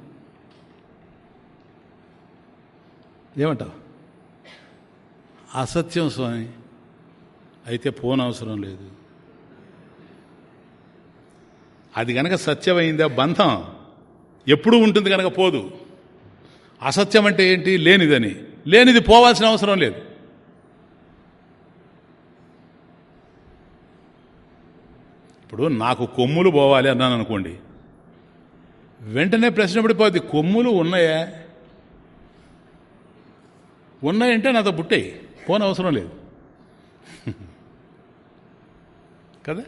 ఏమంటావు? అసత్యం స్వామి. అయితే పోనవసరం లేదు. అది గనక సత్యమైందా? బంధం. ఎప్పుడు ఉంటుంది కనుక పోదు. అసత్యం అంటే ఏంటి? లేనిదని. లేనిది పోవాల్సిన అవసరం లేదు. ఇప్పుడు నాకు కొమ్ములు పోవాలి అన్నాను అనుకోండి వెంటనే ప్రశ్న పడిపోద్ది కొమ్ములు ఉన్నాయా? ఉన్నాయంటే నాతో బుట్టాయి ఫోన్ అవసరం లేదు. కదా?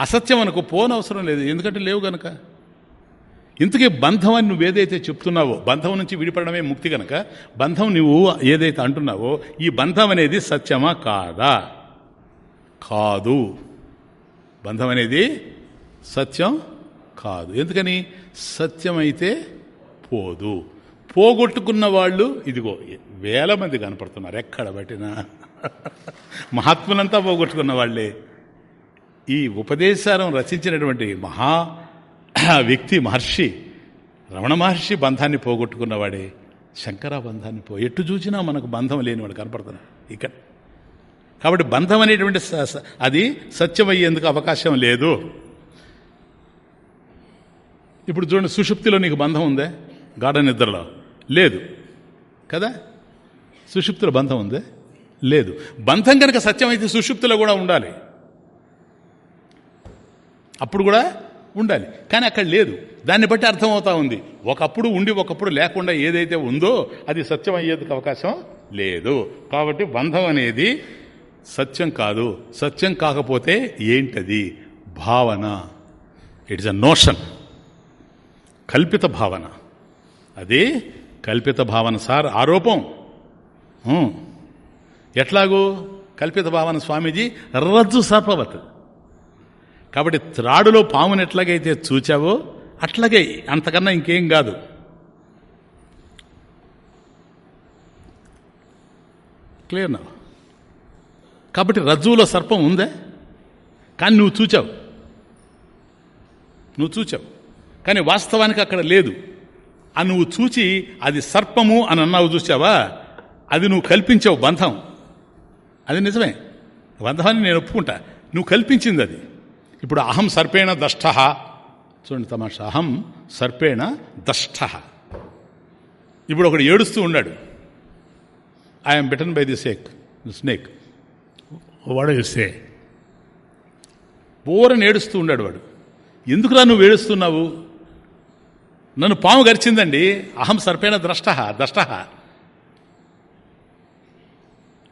అసత్యం అనుకో పోన అవసరం లేదు. ఎందుకంటే లేవు గనక. ఇంతకీ బంధం అని నువ్వు ఏదైతే చెప్తున్నావో బంధం నుంచి విడిపడమే ముక్తి గనక బంధం నువ్వు ఏదైతే అంటున్నావో ఈ బంధం అనేది సత్యమా కాదా? కాదు. బంధం అనేది సత్యం కాదు. ఎందుకని? సత్యమైతే పోదు. పోగొట్టుకున్న వాళ్ళు ఇదిగో వేల మంది కనపడుతున్నారు ఎక్కడ పట్టినా. మహాత్ములంతా పోగొట్టుకున్న వాళ్ళే. ఈ ఉపదేశాలను రచించినటువంటి మహా వ్యక్తి మహర్షి రమణ మహర్షి బంధాన్ని పోగొట్టుకున్నవాడే శంకర బంధాన్ని పో ఎటు చూసినా మనకు బంధం లేనివాడు కనపడుతున్నాడు ఇక్కడ. కాబట్టి బంధం అనేటువంటి అది సత్యమయ్యేందుకు అవకాశం లేదు. ఇప్పుడు చూడండి సుషుప్తిలో నీకు బంధం ఉందే? గాఢ నిద్రలో. లేదు. కదా? సుషుప్తుల బంధం ఉందే? లేదు. బంధం కనుక సత్యమైతే సుషుప్తిలో కూడా ఉండాలి. అప్పుడు కూడా ఉండాలి. కానీ అక్కడ లేదు. దాన్ని బట్టి అర్థమవుతా ఉంది. ఒకప్పుడు ఉండి ఒకప్పుడు లేకుండా ఏదైతే ఉందో అది సత్యం అయ్యేందుకు అవకాశం లేదు. కాబట్టి బంధం అనేది సత్యం కాదు. సత్యం కాకపోతే ఏంటది? భావన. ఇట్స్ అ నోషన్ కల్పిత భావన. అది కల్పిత భావన సార్ ఆరోపం. ఎట్లాగో? కల్పిత భావన స్వామీజీ రజ్జు సర్పవత్. కాబట్టి త్రాడులో పాముని ఎట్లాగైతే చూచావో అట్లాగే అంతకన్నా ఇంకేం కాదు. క్లియర్నా కాబట్టి రజ్జువులో సర్పం ఉందే? కానీ నువ్వు చూచావు. నువ్వు చూచావు. కానీ వాస్తవానికి అక్కడ లేదు. ఆ నువ్వు చూచి అది సర్పము అని అన్నావు చూసావా అది నువ్వు కల్పించావు బంధం. అది నిజమే. బంధమాన్ని నేను ఒప్పుకుంటా. నువ్వు కల్పించింది అది. ఇప్పుడు అహం సర్పేణ దష్ట. చూడండి తమాషా. అహం సర్పేణ దష్ట. ఇప్పుడు ఒకడు ఏడుస్తూ ఉన్నాడు. I'm bitten by the sake snake వాడు సే బోరని ఏడుస్తూ ఉన్నాడు వాడు. ఎందుకురా నువ్వు ఏడుస్తున్నావు? నన్ను పాము గరిచిందండి. అహం సర్పేణ ద్రష్ట దష్ట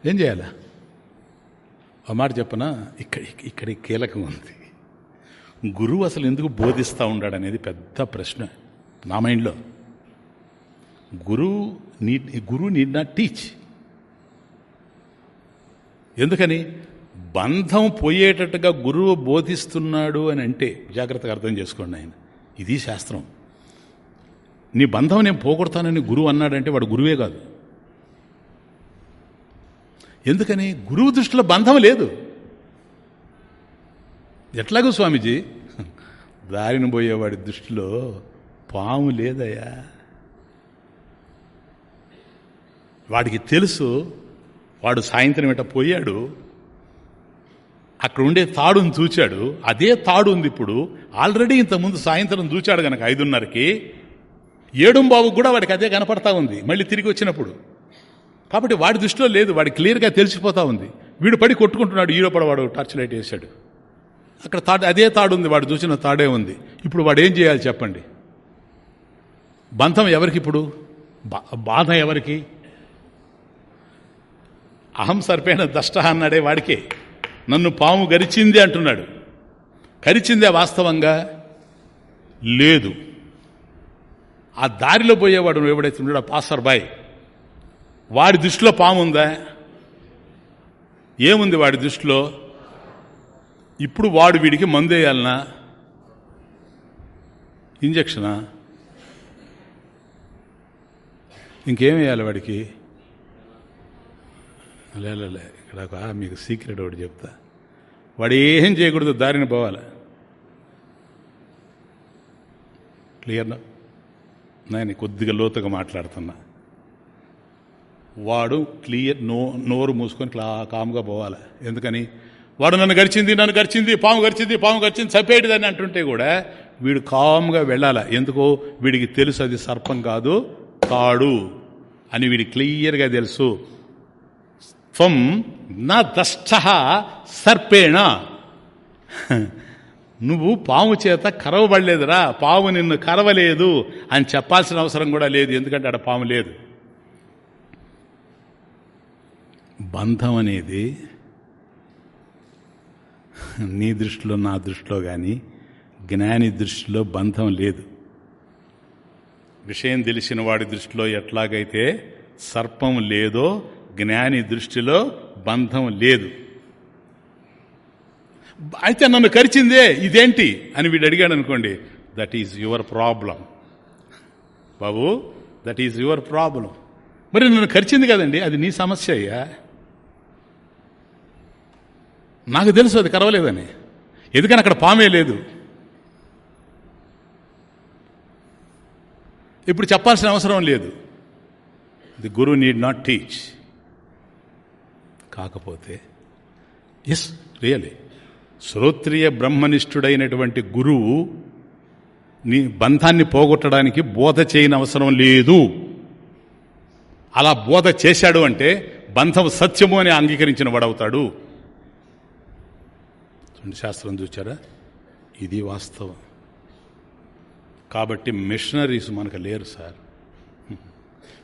ఏం చేయాలా? ఒక మాట చెప్పనా? ఇక్కడ ఇక్కడ కీలకం ఉంది. గురువు అసలు ఎందుకు బోధిస్తూ ఉన్నాడు అనేది పెద్ద ప్రశ్న నా మైండ్లో. గురువు నీ గురువు నీడ్ నాట్ టీచ్. ఎందుకని? బంధం పోయేటట్టుగా గురువు బోధిస్తున్నాడు అని అంటే జాగ్రత్తగా అర్థం చేసుకోండి ఆయన. ఇది శాస్త్రం. నీ బంధం నేను పోగొడతానని గురువు అన్నాడంటే వాడు గురువే కాదు. ఎందుకని? గురువు దృష్టిలో బంధం లేదు. ఎట్లాగో స్వామీజీ? దారిని పోయేవాడి దృష్టిలో పాము లేదయ్యా. వాడికి తెలుసు వాడు సాయంత్రం ఇట పోయాడు అక్కడ ఉండే తాడుని చూచాడు అదే తాడు ఉంది ఇప్పుడు ఆల్రెడీ ఇంతకుముందు సాయంత్రం చూచాడు కనుక ఐదున్నరకి ఏడుంబాబు కూడా వాడికి అదే కనపడతా ఉంది మళ్ళీ తిరిగి వచ్చినప్పుడు. కాబట్టి వాడి దృష్టిలో లేదు వాడి క్లియర్గా తెలిసిపోతా ఉంది. వీడు పడి కొట్టుకుంటున్నాడు హీరో పడవాడు టార్చ్ లైట్ వేశాడు. అక్కడ తాడు అదే తాడు ఉంది వాడు చూసిన తాడే ఉంది. ఇప్పుడు వాడు ఏం చేయాలి చెప్పండి? బంధం ఎవరికి ఇప్పుడు? బాధ ఎవరికి? అహం సరిపోయిన దష్ట అన్నాడే వాడికే. నన్ను పాము గరిచింది అంటున్నాడు. గరిచిందే వాస్తవంగా? లేదు. ఆ దారిలో పోయేవాడు ఎవడైతే ఉన్నాడో పాసర్ బాయ్ వాడి దృష్టిలో పాము ఉందా? ఏముంది వాడి దృష్టిలో? ఇప్పుడు వాడు వీడికి మందు వేయాలనా? ఇంజక్షనా? ఇంకేం వేయాలి వాడికి? లేలే ఇక్కడ మీకు సీక్రెట్ ఒకటి చెప్తా. వాడు ఏం చేయకూడదు దారిని పోవాలి. క్లియర్నా నేను కొద్దిగా లోతుగా మాట్లాడుతున్నా. వాడు క్లియర్ నో నోరు మూసుకొని క్లా కాముగా పోవాలి? ఎందుకని? వాడు నన్ను గడిచింది నన్ను గడిచింది పాము గడిచింది పాము గడిచింది చప్పేటిదని అంటుంటే కూడా వీడు కామ్గా వెళ్ళాల? ఎందుకో? వీడికి తెలుసు అది సర్పం కాదు తాడు అని వీడి క్లియర్గా తెలుసు. ఫం నా దష్ట సర్పేణ. నువ్వు పాము చేత కరవబడలేదురా పాము నిన్ను కరవలేదు అని చెప్పాల్సిన అవసరం కూడా లేదు ఎందుకంటే అక్కడ పాము లేదు. బంధం అనేది నీ దృష్టిలో నా దృష్టిలో కానీ జ్ఞాని దృష్టిలో బంధం లేదు. విషయం తెలిసిన వాడి దృష్టిలో ఎట్లాగైతే సర్పం లేదో జ్ఞాని దృష్టిలో బంధం లేదు. అయితే నన్ను కరిచిందే ఇదేంటి అని వీడు అడిగాడు అనుకోండి దట్ ఈజ్ యువర్ ప్రాబ్లం బాబు దట్ ఈజ్ యువర్ ప్రాబ్లం మరి నన్ను కరిచింది కదండి అది నీ సమస్య అయ్యా. నాకు తెలుసు అది కరవలేదని. ఎందుకని అక్కడ పామే లేదు? ఇప్పుడు చెప్పాల్సిన అవసరం లేదు. The guru need not teach కాకపోతే ఎస్ రియలీ శ్రోత్రియ బ్రహ్మనిష్ఠుడైనటువంటి గురువు నీ బంధాన్ని పోగొట్టడానికి బోధ చేయని అవసరం లేదు. అలా బోధ చేశాడు అంటే బంధం సత్యము అని అంగీకరించిన వాడవుతాడు. శాస్త్రం చూచారా? ఇది వాస్తవం. కాబట్టి మిషనరీస్ మనకు లేరు సార్.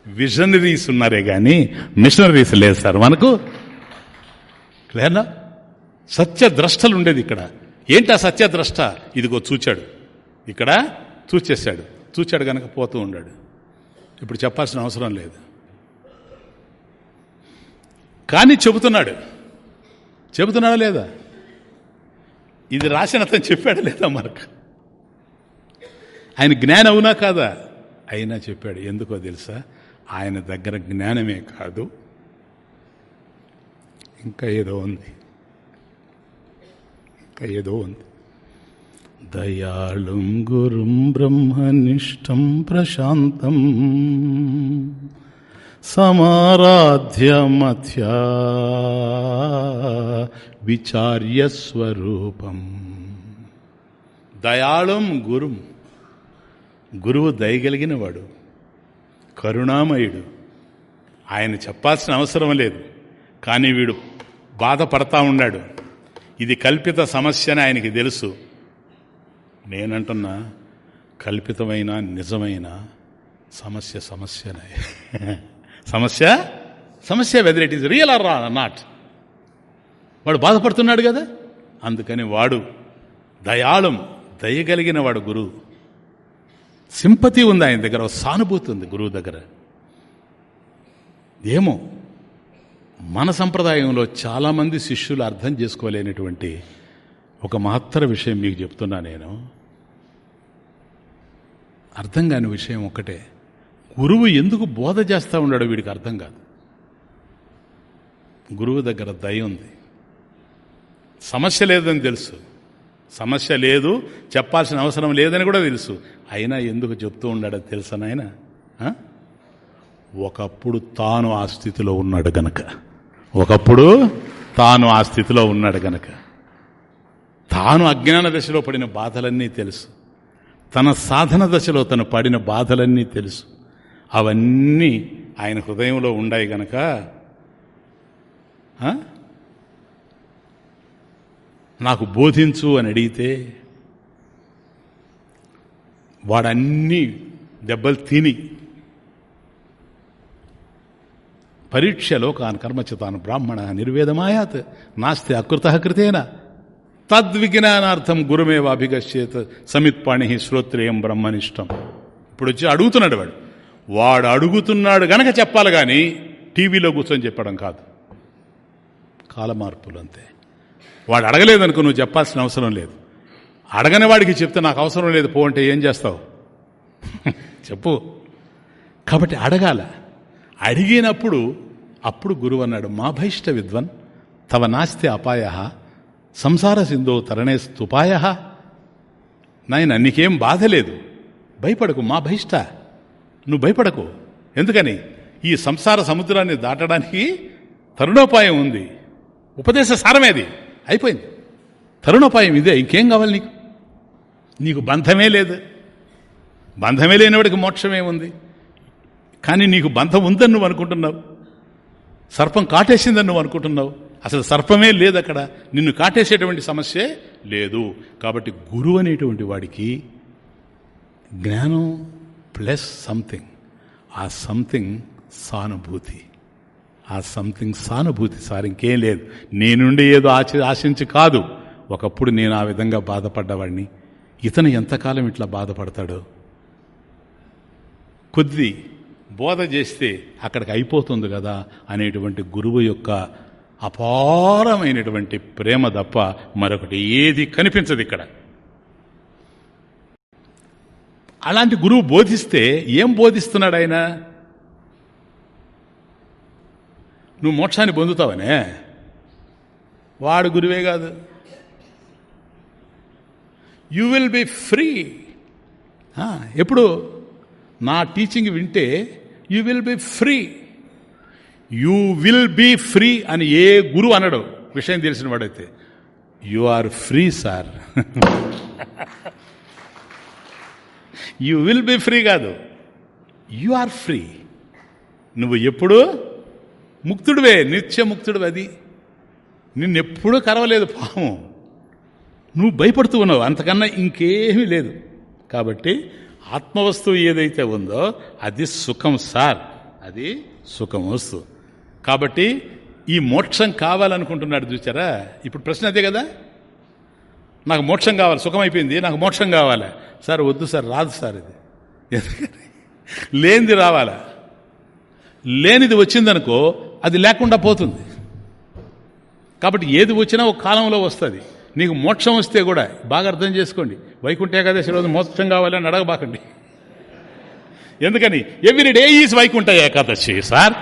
విజనరీస్ ఉన్నారే కానీ మిషనరీస్ లేరు సార్. మనకు లేనా సత్యద్రష్టలు ఉండేది ఇక్కడ. ఏంటి ఆ సత్యద్రష్ట? ఇదిగో చూచాడు. ఇక్కడ చూచేశాడు. చూచాడు కనుక పోతూ ఉన్నాడు ఇప్పుడు చెప్పాల్సిన అవసరం లేదు. కానీ చెబుతున్నాడు. చెబుతున్నాడా లేదా? ఇది రాసిన అతను చెప్పాడు లేదా మనకు ఆయన జ్ఞానం అవునా కాదా? అయినా చెప్పాడు. ఎందుకో తెలుసా? ఆయన దగ్గర జ్ఞానమే కాదు. ఇంకా ఏదో ఉంది. ఇంకా ఏదో ఉంది. దయాళుం గురుం బ్రహ్మనిష్టం ప్రశాంతం. సమారాధ్య మధ్యా విచార్య స్వరూపం. దయాళం గురుం. గురువు దయగలిగినవాడు. కరుణామయుడు. ఆయన చెప్పాల్సిన అవసరం లేదు. కానీ వీడు బాధపడతా ఉన్నాడు. ఇది కల్పిత సమస్య అని ఆయనకి తెలుసు. నేనంటున్నా కల్పితమైన నిజమైన సమస్య సమస్యనే. [LAUGHS] సమస్య? సమస్య whether it is real or not వాడు బాధపడుతున్నాడు కదా? అందుకని వాడు దయాళం దయగలిగిన వాడు గురువు సింపతి ఉంది ఆయన దగ్గర సానుభూతి ఉంది గురువు దగ్గర. ఏమో? మన సంప్రదాయంలో చాలామంది శిష్యులు అర్థం చేసుకోలేనటువంటి ఒక మహత్తర విషయం మీకు చెప్తున్నా నేను. అర్థం కాని విషయం ఒక్కటే. గురువు ఎందుకు బోధ చేస్తూ ఉన్నాడో వీడికి అర్థం కాదు. గురువు దగ్గర దయ ఉంది. సమస్య లేదని తెలుసు. సమస్య లేదు చెప్పాల్సిన అవసరం లేదని కూడా తెలుసు. అయినా ఎందుకు చెప్తూ ఉన్నాడో తెలుసా నాయన? ఒకప్పుడు తాను ఆ స్థితిలో ఉన్నాడు గనక. ఒకప్పుడు తాను ఆ స్థితిలో ఉన్నాడు గనక. తాను అజ్ఞాన దశలో పడిన బాధలన్నీ తెలుసు. తన సాధన దశలో తను పడిన బాధలన్నీ తెలుసు. అవన్నీ ఆయన హృదయంలో ఉండాయి గనక. నాకు బోధించు అని అడిగితే వాడన్నీ దెబ్బలు తిని పరీక్ష లోకాన్ కర్మచితాను బ్రాహ్మణ నిర్వేదమాయాత్. నాస్తి అకృత కృతేన. తద్విజ్ఞానార్థం గురుమేవ అభిగశ్చేత్ సమిత్పాణి శ్రోత్రేయం బ్రహ్మనిష్టం. ఇప్పుడు వచ్చి అడుగుతున్నాడు వాడు. వాడు అడుగుతున్నాడు గనక చెప్పాలి కానీ టీవీలో కూర్చొని చెప్పడం కాదు. కాలమార్పులు అంతే. వాడు అడగలేదనుకో నువ్వు చెప్పాల్సిన అవసరం లేదు. అడగని వాడికి చెప్తే నాకు అవసరం లేదు పో అంటే ఏం చేస్తావు? [LAUGHS] చెప్పు. కాబట్టి అడగాల. అడిగినప్పుడు అప్పుడు గురువు అన్నాడు మా భైష్ట విద్వన్ తవ నాస్తి అపాయ సంసార సింధో తరణే స్తుపాయ. నాయన నీకేం బాధ లేదు. భయపడకు మా భైష్ట. నువ్వు భయపడకు. ఎందుకని? ఈ సంసార సముద్రాన్ని దాటడానికి తరుణోపాయం ఉంది. ఉపదేశ సారమేది అయిపోయింది. తరుణోపాయం ఇదే ఇంకేం కావాలి నీకు? నీకు బంధమే లేదు. బంధమే లేనివాడికి మోక్షమే ఉంది. కానీ నీకు బంధం ఉందని నువ్వు అనుకుంటున్నావు. సర్పం కాటేసిందని నువ్వు అనుకుంటున్నావు. అసలు సర్పమే లేదు అక్కడ. నిన్ను కాటేసేటువంటి సమస్యే లేదు. కాబట్టి గురువు అనేటువంటి వాడికి జ్ఞానం ప్లస్ సంథింగ్. ఆ సంథింగ్ సానుభూతి. ఆ సంథింగ్ సానుభూతి సార్ ఇంకేం లేదు. నేనుండి ఏదో ఆశ ఆశించి కాదు. ఒకప్పుడు నేను ఆ విధంగా బాధపడ్డవాడిని. ఇతను ఎంతకాలం ఇట్లా బాధపడతాడు? కొద్ది బోధ చేస్తే అక్కడికి అయిపోతుంది కదా అనేటువంటి గురువు యొక్క అపారమైనటువంటి ప్రేమ తప్ప మరొకటి ఏది కనిపించదు ఇక్కడ. అలాంటి గురువు బోధిస్తే ఏం బోధిస్తున్నాడు ఆయన? నువ్వు మోక్షాన్ని పొందుతావనే? వాడు గురువే కాదు. యు విల్ బి ఫ్రీ ఎప్పుడు? నా టీచింగ్ వింటే you will be free you will be free అని ఏ గురువు అనడు. విషయం తెలిసిన వాడైతే you are free sir you will be free కాదు. యు ఆర్ ఫ్రీ నువ్వు ఎప్పుడు ముక్తుడివే నిత్య ముక్తుడు అది. నిన్నెప్పుడూ కరవలేదు పాము నువ్వు భయపడుతూ ఉన్నావు. అంతకన్నా ఇంకేమీ లేదు. కాబట్టి ఆత్మవస్తువు ఏదైతే ఉందో అది సుఖం సార్. అది సుఖం వస్తువు. కాబట్టి ఈ మోక్షం కావాలనుకుంటున్నాడు చూచారా? ఇప్పుడు ప్రశ్న అదే కదా? నాకు మోక్షం కావాలి సుఖం అయిపోయింది నాకు మోక్షం కావాలి. సార్ వద్దు సార్ రాదు సార్ ఇది. ఎందుకని? లేనిది రావాలా? లేనిది వచ్చిందనుకో అది లేకుండా పోతుంది. కాబట్టి ఏది వచ్చినా ఒక కాలంలో వస్తుంది. నీకు మోక్షం వస్తే కూడా బాగా అర్థం చేసుకోండి. వైకుంఠ ఏకాదశి రోజు మోక్షం కావాలని అడగబాకండి ఎందుకని? Every day is Vaikuntha Ekadashi sir.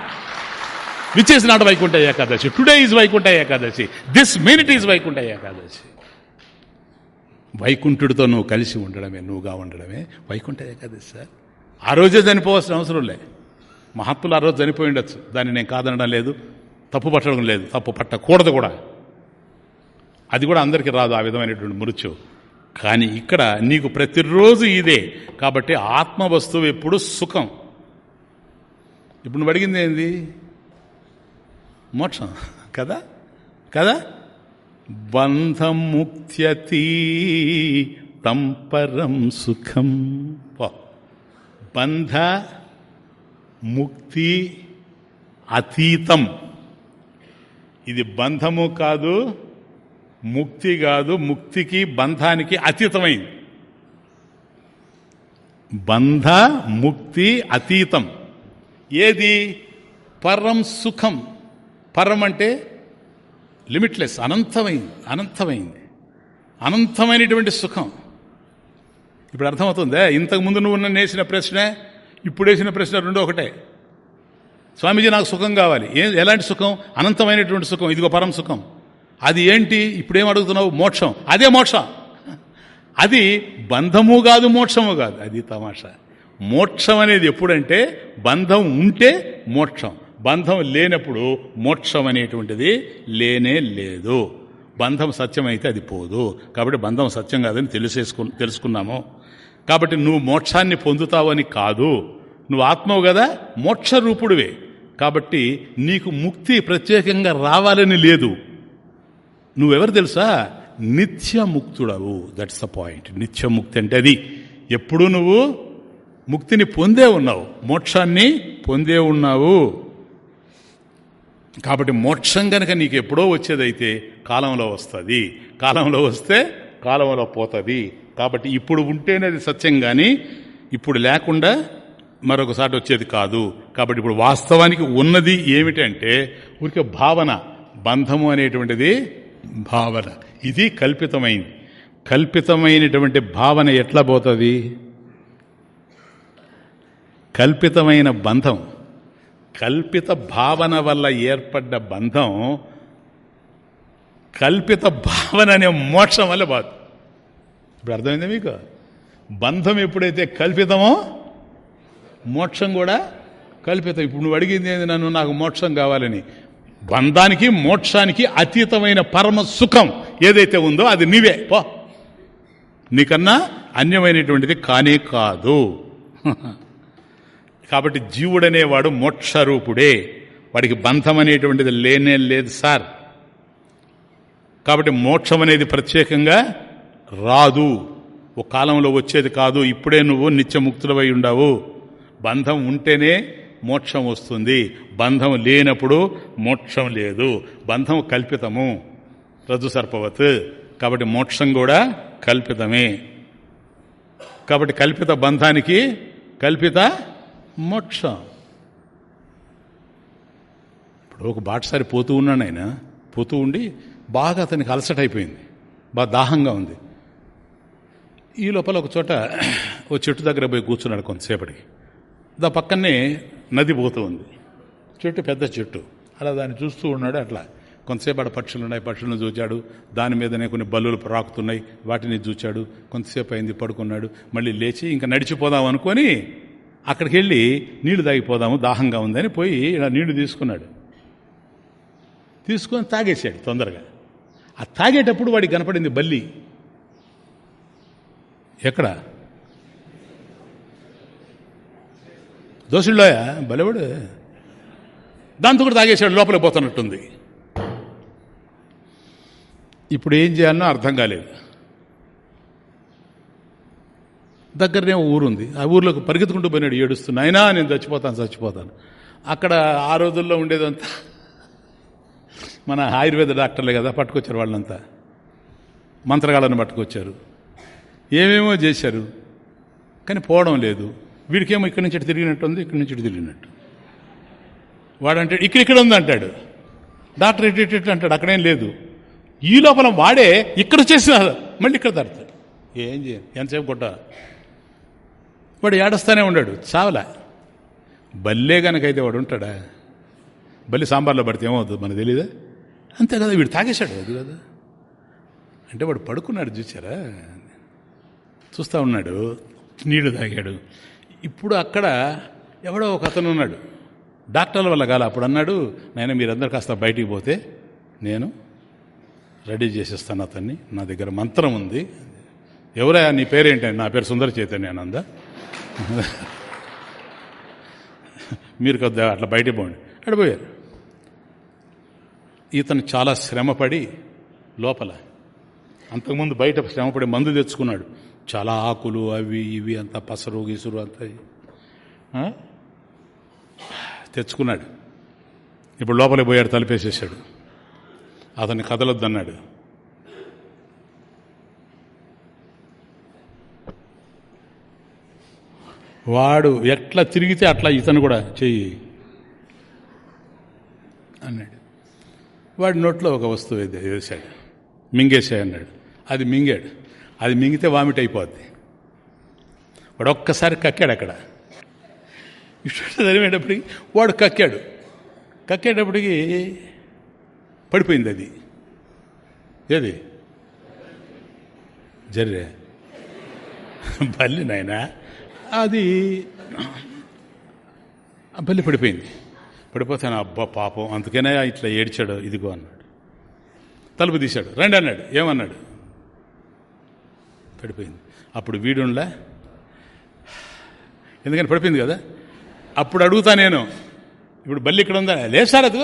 Which is not Vaikuntha Ekadashi? Today is Vaikuntha Ekadashi. This minute is Vaikuntha Ekadashi. వైకుంఠుడితో నువ్వు కలిసి ఉండడమే నువ్వుగా ఉండడమే వైకుంఠ ఏకాదశి సార్. ఆ రోజే చనిపోవాల్సిన అవసరం లే. మహత్తులు ఆ రోజు చనిపోయి ఉండొచ్చు. దాన్ని నేను కాదనడం లేదు. తప్పు పట్టడం లేదు. తప్పు పట్టకూడదు కూడా. అది కూడా అందరికీ రాదు ఆ విధమైనటువంటి మృత్యు. కానీ ఇక్కడ నీకు ప్రతిరోజు ఇదే. కాబట్టి ఆత్మ వస్తువు ఎప్పుడు సుఖం. ఇప్పుడు నువ్వు అడిగింది ఏంది? మోక్షం. కదా? కదా? బంధం ముక్త్యతి తంపరం సుఖం. పో. బంధ ముక్తి అతీతం. ఇది బంధము కాదు ముక్తి కాదు ముక్తికి బంధానికి అతీతమైంది. బంధ ముక్తి అతీతం. ఏది? పరం సుఖం. పరం అంటే లిమిట్లెస్ అనంతమైంది అనంతమైంది. అనంతమైనటువంటి సుఖం. ఇప్పుడు అర్థమవుతుందే? ఇంతకుముందు నువ్వు నన్ను వేసిన ప్రశ్న ఇప్పుడు వేసిన ప్రశ్న రెండో ఒకటే. స్వామీజీ నాకు సుఖం కావాలి. ఏ ఎలాంటి సుఖం? అనంతమైనటువంటి సుఖం. ఇదిగో పరం సుఖం. అది ఏంటి? ఇప్పుడేం అడుగుతున్నావు? మోక్షం. అదే మోక్షం. అది బంధము కాదు మోక్షము కాదు. అది తమాషా. మోక్షం అనేది ఎప్పుడంటే బంధం ఉంటే మోక్షం. బంధం లేనప్పుడు మోక్షం అనేటువంటిది లేనే లేదు. బంధం సత్యమైతే అది పోదు. కాబట్టి బంధం సత్యం కాదని తెలిసేసుకు తెలుసుకున్నాము. కాబట్టి నువ్వు మోక్షాన్ని పొందుతావని కాదు. నువ్వు ఆత్మవు కదా మోక్ష రూపుడివే కాబట్టి నీకు ముక్తి ప్రత్యేకంగా రావాలని లేదు. నువ్వెవరు తెలుసా? నిత్యముక్తుడవు. దట్స్ ద పాయింట్ నిత్యముక్తి అంటే అది. ఎప్పుడు నువ్వు ముక్తిని పొందే ఉన్నావు? మోక్షాన్ని పొందే ఉన్నావు. కాబట్టి మోక్షం కనుక నీకు ఎప్పుడో వచ్చేదైతే కాలంలో వస్తుంది. కాలంలో వస్తే కాలంలో పోతుంది. కాబట్టి ఇప్పుడు ఉంటేనే అది సత్యం కానీ ఇప్పుడు లేకుండా మరొకసారి వచ్చేది కాదు. కాబట్టి ఇప్పుడు వాస్తవానికి ఉన్నది ఏమిటంటే ఊరికే భావన బంధము అనేటువంటిది భావన. ఇది కల్పితమైంది. కల్పితమైనటువంటి భావన ఎట్లా పోతుంది? కల్పితమైన బంధం. కల్పిత భావన వల్ల ఏర్పడ్డ బంధం కల్పిత భావన అనే మోక్షం వల్ల బాధ ఇప్పుడు అర్థమైంది మీకు? బంధం ఎప్పుడైతే కల్పితమో మోక్షం కూడా కల్పితం. ఇప్పుడు నువ్వు అడిగింది ఏంది నన్ను? నాకు మోక్షం కావాలని. బంధానికి మోక్షానికి అతీతమైన పరమ సుఖం ఏదైతే ఉందో అది నీవే. పో. నీకన్నా అన్యమైనటువంటిది కానే కాదు. [LAUGHS] కాబట్టి జీవుడనేవాడు మోక్షరూపుడే. వాడికి బంధం అనేటువంటిది లేనే లేదు సార్. కాబట్టి మోక్షం అనేది ప్రత్యేకంగా రాదు. ఒక కాలంలో వచ్చేది కాదు. ఇప్పుడే నువ్వు నిత్యముక్తులవై ఉండవు. బంధం ఉంటేనే మోక్షం వస్తుంది. బంధం లేనప్పుడు మోక్షం లేదు. బంధం కల్పితము. రజు సర్పవత్. కాబట్టి మోక్షం కూడా కల్పితమే. కాబట్టి కల్పిత బంధానికి కల్పిత మోక్షం. ఇప్పుడు ఒక బాటసారి పోతూ ఉన్నాను ఆయన. పోతూ ఉండి బాగా అతనికి అలసట అయిపోయింది. బాగా దాహంగా ఉంది. ఈ లోపల ఒక చోట ఓ చెట్టు దగ్గర పోయి కూర్చున్నాడు కొంతసేపటికి. దా పక్కనే నది పోతూ ఉంది. చెట్టు పెద్ద చెట్టు. అలా దాన్ని చూస్తూ ఉన్నాడు అట్లా. కొంతసేపు ఆడ పక్షులు ఉన్నాయి పక్షులను చూచాడు. దాని మీదనే కొన్ని బల్లులు రాకుతున్నాయి. వాటిని చూచాడు. కొంతసేపు అయింది పడుకున్నాడు. మళ్ళీ లేచి ఇంకా నడిచిపోదాం అనుకొని అక్కడికి వెళ్ళి నీళ్ళు తాగిపోదాము దాహంగా ఉందని పోయి ఇలా నీళ్ళు తీసుకున్నాడు. తీసుకొని తాగేసాడు తొందరగా. ఆ తాగేటప్పుడు వాడికి కనపడింది బల్లి. ఎక్కడ? దోషుల్లోయ బలవాడు దాంతో కూడా తాగేశాడు లోపలికి పోతున్నట్టుంది. ఇప్పుడు ఏం చేయాలనో అర్థం కాలేదు. దగ్గరనే ఊరుంది. ఆ ఊర్లోకి పరిగెత్తుకుంటూ పోయినాడు ఏడుస్తున్నా అయినా నేను చచ్చిపోతాను చచ్చిపోతాను. అక్కడ ఆ రోజుల్లో ఉండేదంతా మన ఆయుర్వేద డాక్టర్లే కదా పట్టుకొచ్చారు వాళ్ళంతా. మంత్రగాళ్ళని పట్టుకొచ్చారు. ఏమేమో చేశారు. కానీ పోవడం లేదు. వీడికేమో ఇక్కడి నుంచి ఇటు తిరిగినట్టు ఉంది ఇక్కడి నుంచి ఇటు తిరిగినట్టు. వాడంటే ఇక్కడ ఇక్కడ ఉంది అంటాడు. డాక్టర్ ఇటు ఇటు ఇటు అంటాడు అక్కడేం లేదు. ఈ లోపల వాడే ఇక్కడ చేసిన మళ్ళీ ఇక్కడ తడతాడు ఏం చేయ? ఎంతసేపు కొట్ట వాడు ఏడస్తానే ఉన్నాడు చావలా. బల్లే గనకైతే వాడు ఉంటాడా? బల్లి సాంబార్లో పడితే ఏమవుతుంది మనకు తెలియదా అంతే కదా వీడు తాగేశాడు అది కదా. అంటే వాడు పడుకున్నాడు చూసారా చూస్తూ ఉన్నాడు నీళ్ళు తాగాడు. ఇప్పుడు అక్కడ ఎవడో ఒక అతను ఉన్నాడు. డాక్టర్ల వల్ల కాల అప్పుడు అన్నాడు నేను మీరందరు కాస్త బయటికి పోతే నేను రెడీ చేసేస్తాను అతన్ని. నా దగ్గర మంత్రం ఉంది. ఎవరా నీ పేరేంటండి నా పేరు సుందర చైతన్య ఆనంద మీరు కొద్దిగా అట్లా బయటికి పోండి. అడిపోయారు ఇతను చాలా శ్రమపడి లోపల అంతకుముందు బయట శ్రమపడి మందు తెచ్చుకున్నాడు. చాలా ఆకులు అవి ఇవి అంతా పసరు గీసురు అంతా తెచ్చుకున్నాడు. ఇప్పుడు లోపలికి పోయాడు తలిపేసేసాడు. అతన్ని కదలొద్దన్నాడు. వాడు ఎట్లా తిరిగితే అట్లా ఇతను కూడా చెయ్యి అన్నాడు. వాడి నోట్లో ఒక వస్తువు వేసాడు. వేశాడు మింగేసాయి అన్నాడు. అది మింగాడు. అది మింగితే వామిట్ అయిపోద్ది. వాడు ఒక్కసారి కక్కాడు అక్కడ. ఇష్టం చదివేటప్పటికి వాడు కక్కాడు. కక్కేటప్పటికి పడిపోయింది అది ఏది? జర్రే. బల్లి నాయన. అది బల్లి పడిపోయింది. పడిపోతాను అబ్బా పాపం అందుకనే ఇట్లా ఏడ్చాడు ఇదిగో అన్నాడు. తలుపు తీశాడు. రండి అన్నాడు. ఏమన్నాడు? పడిపోయింది. అప్పుడు వీడుండ్లా? ఎందుకని పడిపోయింది కదా? అప్పుడు అడుగుతా నేను ఇప్పుడు బల్లి ఇక్కడ ఉందా లేదు సార్ అది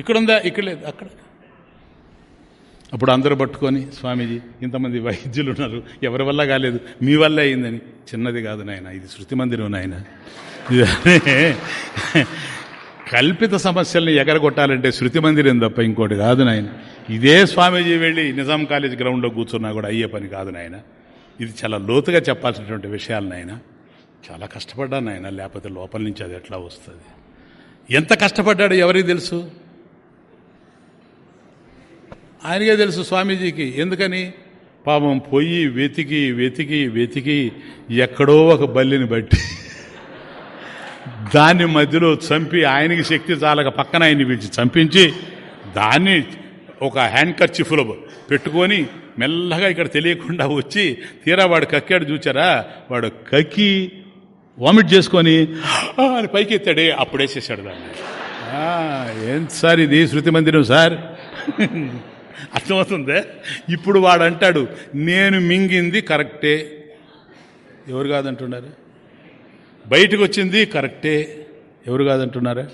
ఇక్కడ ఉందా ఇక్కడ లేదు అక్కడ. అప్పుడు అందరూ పట్టుకొని స్వామీజీ ఇంతమంది వైద్యులు ఉన్నారు ఎవరి వల్ల కాలేదు? మీ వల్ల అయిందని. చిన్నది కాదు నాయన ఇది శృతి మందిరం నాయన. ఇది కల్పిత సమస్యల్ని ఎగరగొట్టాలంటే శృతి మందిరం తప్ప ఇంకోటి కాదు నాయన. ఇదే స్వామీజీ వెళ్ళి నిజాం కాలేజ్ గ్రౌండ్లో కూర్చున్నా కూడా అయ్యే పని కాదు నాయన. ఇది చాలా లోతుగా చెప్పాల్సినటువంటి విషయాలు నాయన. చాలా కష్టపడ్డాను ఆయన లేకపోతే లోపల నుంచి అది ఎట్లా వస్తుంది? ఎంత కష్టపడ్డాడు ఎవరికి తెలుసు? ఆయనకే తెలుసు స్వామీజీకి. ఎందుకని? పాపం పోయి వెతికి వెతికి వెతికి ఎక్కడో ఒక బల్లిని బట్టి దాన్ని మధ్యలో చంపి ఆయనకి శక్తి చాలక పక్కన ఆయన్ని పిలిచి చంపించి దాన్ని ఒక హ్యాండ్ కర్చిఫ్లో పెట్టుకొని మెల్లగా ఇక్కడ తెలియకుండా వచ్చి తీరా వాడు కక్కాడు చూచారా? వాడు కక్కి వామిట్ చేసుకొని అని పైకి ఎత్తాడే అప్పుడేసేసాడు దాన్ని. ఏం సార్ ఇది? శృతి మందిరం సార్? అర్థమవుతుందే? ఇప్పుడు వాడు అంటాడు నేను మింగింది కరెక్టే. ఎవరు కాదంటున్నారు? బయటకు వచ్చింది కరెక్టే. ఎవరు కాదంటున్నారా?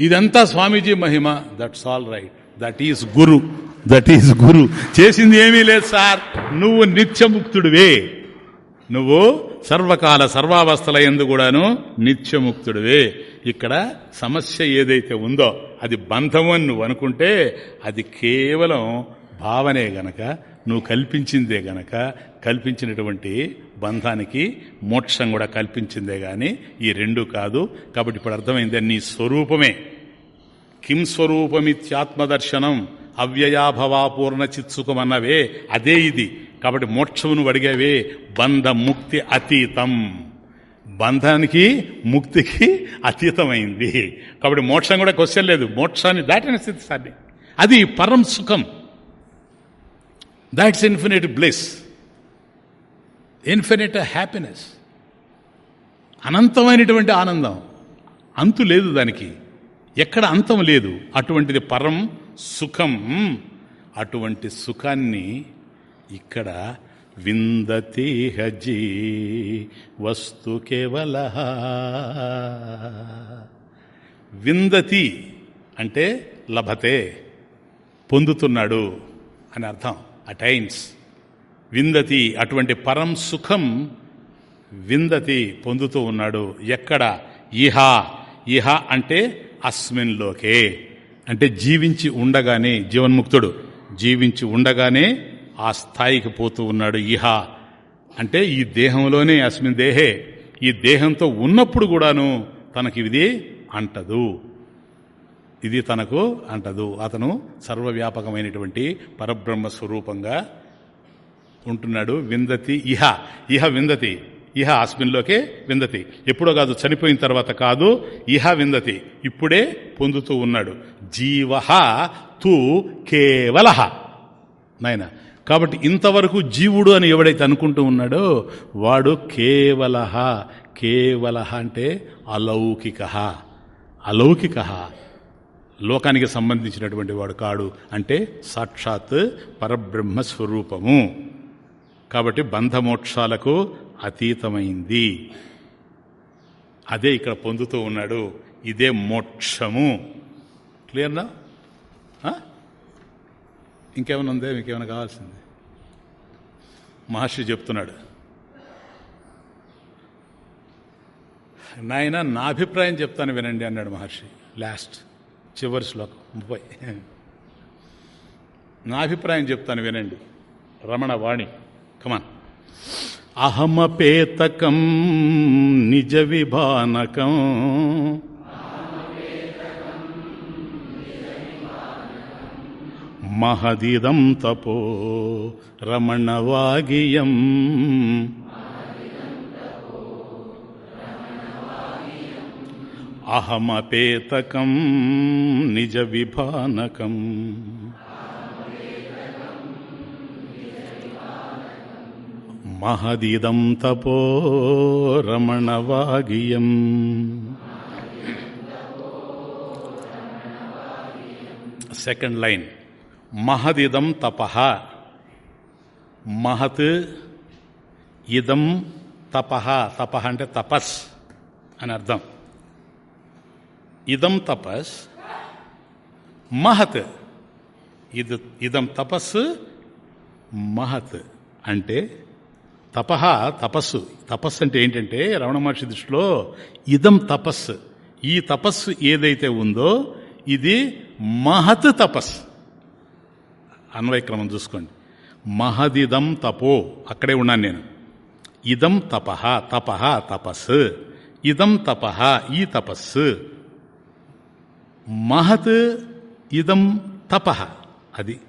ఇదంతా స్వామీజీ మహిమ. That's all right that is guru that is guru చేసింది ఏమీ లేదు సార్. నువ్వు నిత్యముక్తుడివే. నువ్వు సర్వకాల సర్వావస్థల ఎందు కూడాను నిత్యముక్తుడివే. ఇక్కడ సమస్య ఏదైతే ఉందో అది బంధము అని నువ్వు అనుకుంటే అది కేవలం భావనే గనక నువ్వు కల్పించిందే గనక కల్పించినటువంటి బంధానికి మోక్షం కూడా కల్పించిందే గాని ఈ రెండు కాదు. కాబట్టి ఇప్పుడు అర్థమైందే నీ స్వరూపమే. కిం స్వరూపమిత్యాత్మదర్శనం? అవ్యయాభవాపూర్ణ చిత్సుకమన్నవే అదే ఇది. కాబట్టి మోక్షమును అడిగేవే బంధ ముక్తి అతీతం. బంధానికి ముక్తికి అతీతమైంది. కాబట్టి మోక్షం కూడా క్వశ్చన్ లేదు. మోక్షాన్ని దాటిన స్థితి సాధ్యం. అది పరం సుఖం. That's infinite bliss. Infinite happiness. అనంతమైనటువంటి ఆనందం. అంతు లేదు దానికి. ఎక్కడ అంతం లేదు. అటువంటిది పరం సుఖం. అటువంటి సుఖాన్ని ఇక్కడ విందతి హజీ వస్తు కేవల విందతి అంటే లభతే పొందుతున్నాడు అని అర్థం అటైన్స్ విందతి అటువంటి పరం సుఖం విందతి పొందుతూ ఉన్నాడు. ఎక్కడ? ఇహ. ఇహ అంటే అస్మిన్ లోకే అంటే జీవించి ఉండగానే జీవన్ముక్తుడు. జీవించి ఉండగానే ఆ స్థాయికి పోతూ ఉన్నాడు ఇహ. అంటే ఈ దేహంలోనే అస్మిన్ దేహే. ఈ దేహంతో ఉన్నప్పుడు కూడాను తనకి ఇది అంటదు. ఇది తనకు అంటదు. అతను సర్వవ్యాపకమైనటువంటి పరబ్రహ్మ స్వరూపంగా ఉంటున్నాడు విందతి. ఇహ. ఇహ విందతి. ఇహ అస్మిన్లోకే విందతి. ఎప్పుడో కాదు చనిపోయిన తర్వాత కాదు ఇహ విందతి. ఇప్పుడే పొందుతూ ఉన్నాడు. జీవ తూ కేవల నాయన కాబట్టి ఇంతవరకు జీవుడు అని ఎవడైతే అనుకుంటూ ఉన్నాడో వాడు కేవల కేవల అంటే అలౌకిక అలౌకిక లోకానికి సంబంధించినటువంటి వాడు కాడు అంటే సాక్షాత్ పరబ్రహ్మ స్వరూపము కాబట్టి బంధమోక్షాలకు అతీతమైంది. అదే ఇక్కడ పొందుతూ ఉన్నాడు ఇదే మోక్షము. క్లియర్నా? ఇంకేమైనా ఉందే? మీకేమైనా కావాల్సింది? మహర్షి చెప్తున్నాడు నాయన నా అభిప్రాయం చెప్తాను వినండి అన్నాడు మహర్షి. లాస్ట్ చివరి శ్లోకం ముప్పై. నా అభిప్రాయం చెప్తాను వినండి. రమణ వాణి కమాన్ అహమపేతకం నిజ విభానకం మహదిదం తపో రమణవాగియం. అహమపేతకం నిజ విభానకం మహదిదం తపో రమణవాగియం సెకండ్ లైన్ మహదిదం తప. మహత్ ఇదం తప. తప అంటే తపస్ అని అర్థం. ఇదం తపస్ మహత్ ఇది ఇదం తపస్సు మహత్ అంటే తపహ తపస్సు. తపస్సు అంటే ఏంటంటే రమణ మహర్షి దృష్టిలో ఇదం తపస్సు. ఈ తపస్సు ఏదైతే ఉందో ఇది మహత్ తపస్సు అన్వయక్రమం చూసుకోండి. మహదిదం తపో. అక్కడే ఉన్నాను నేను. ఇదం తపహ తపహ తపస్సు ఇదం తపహ ఈ తపస్సు. మహత్ ఇదం తపహ అది.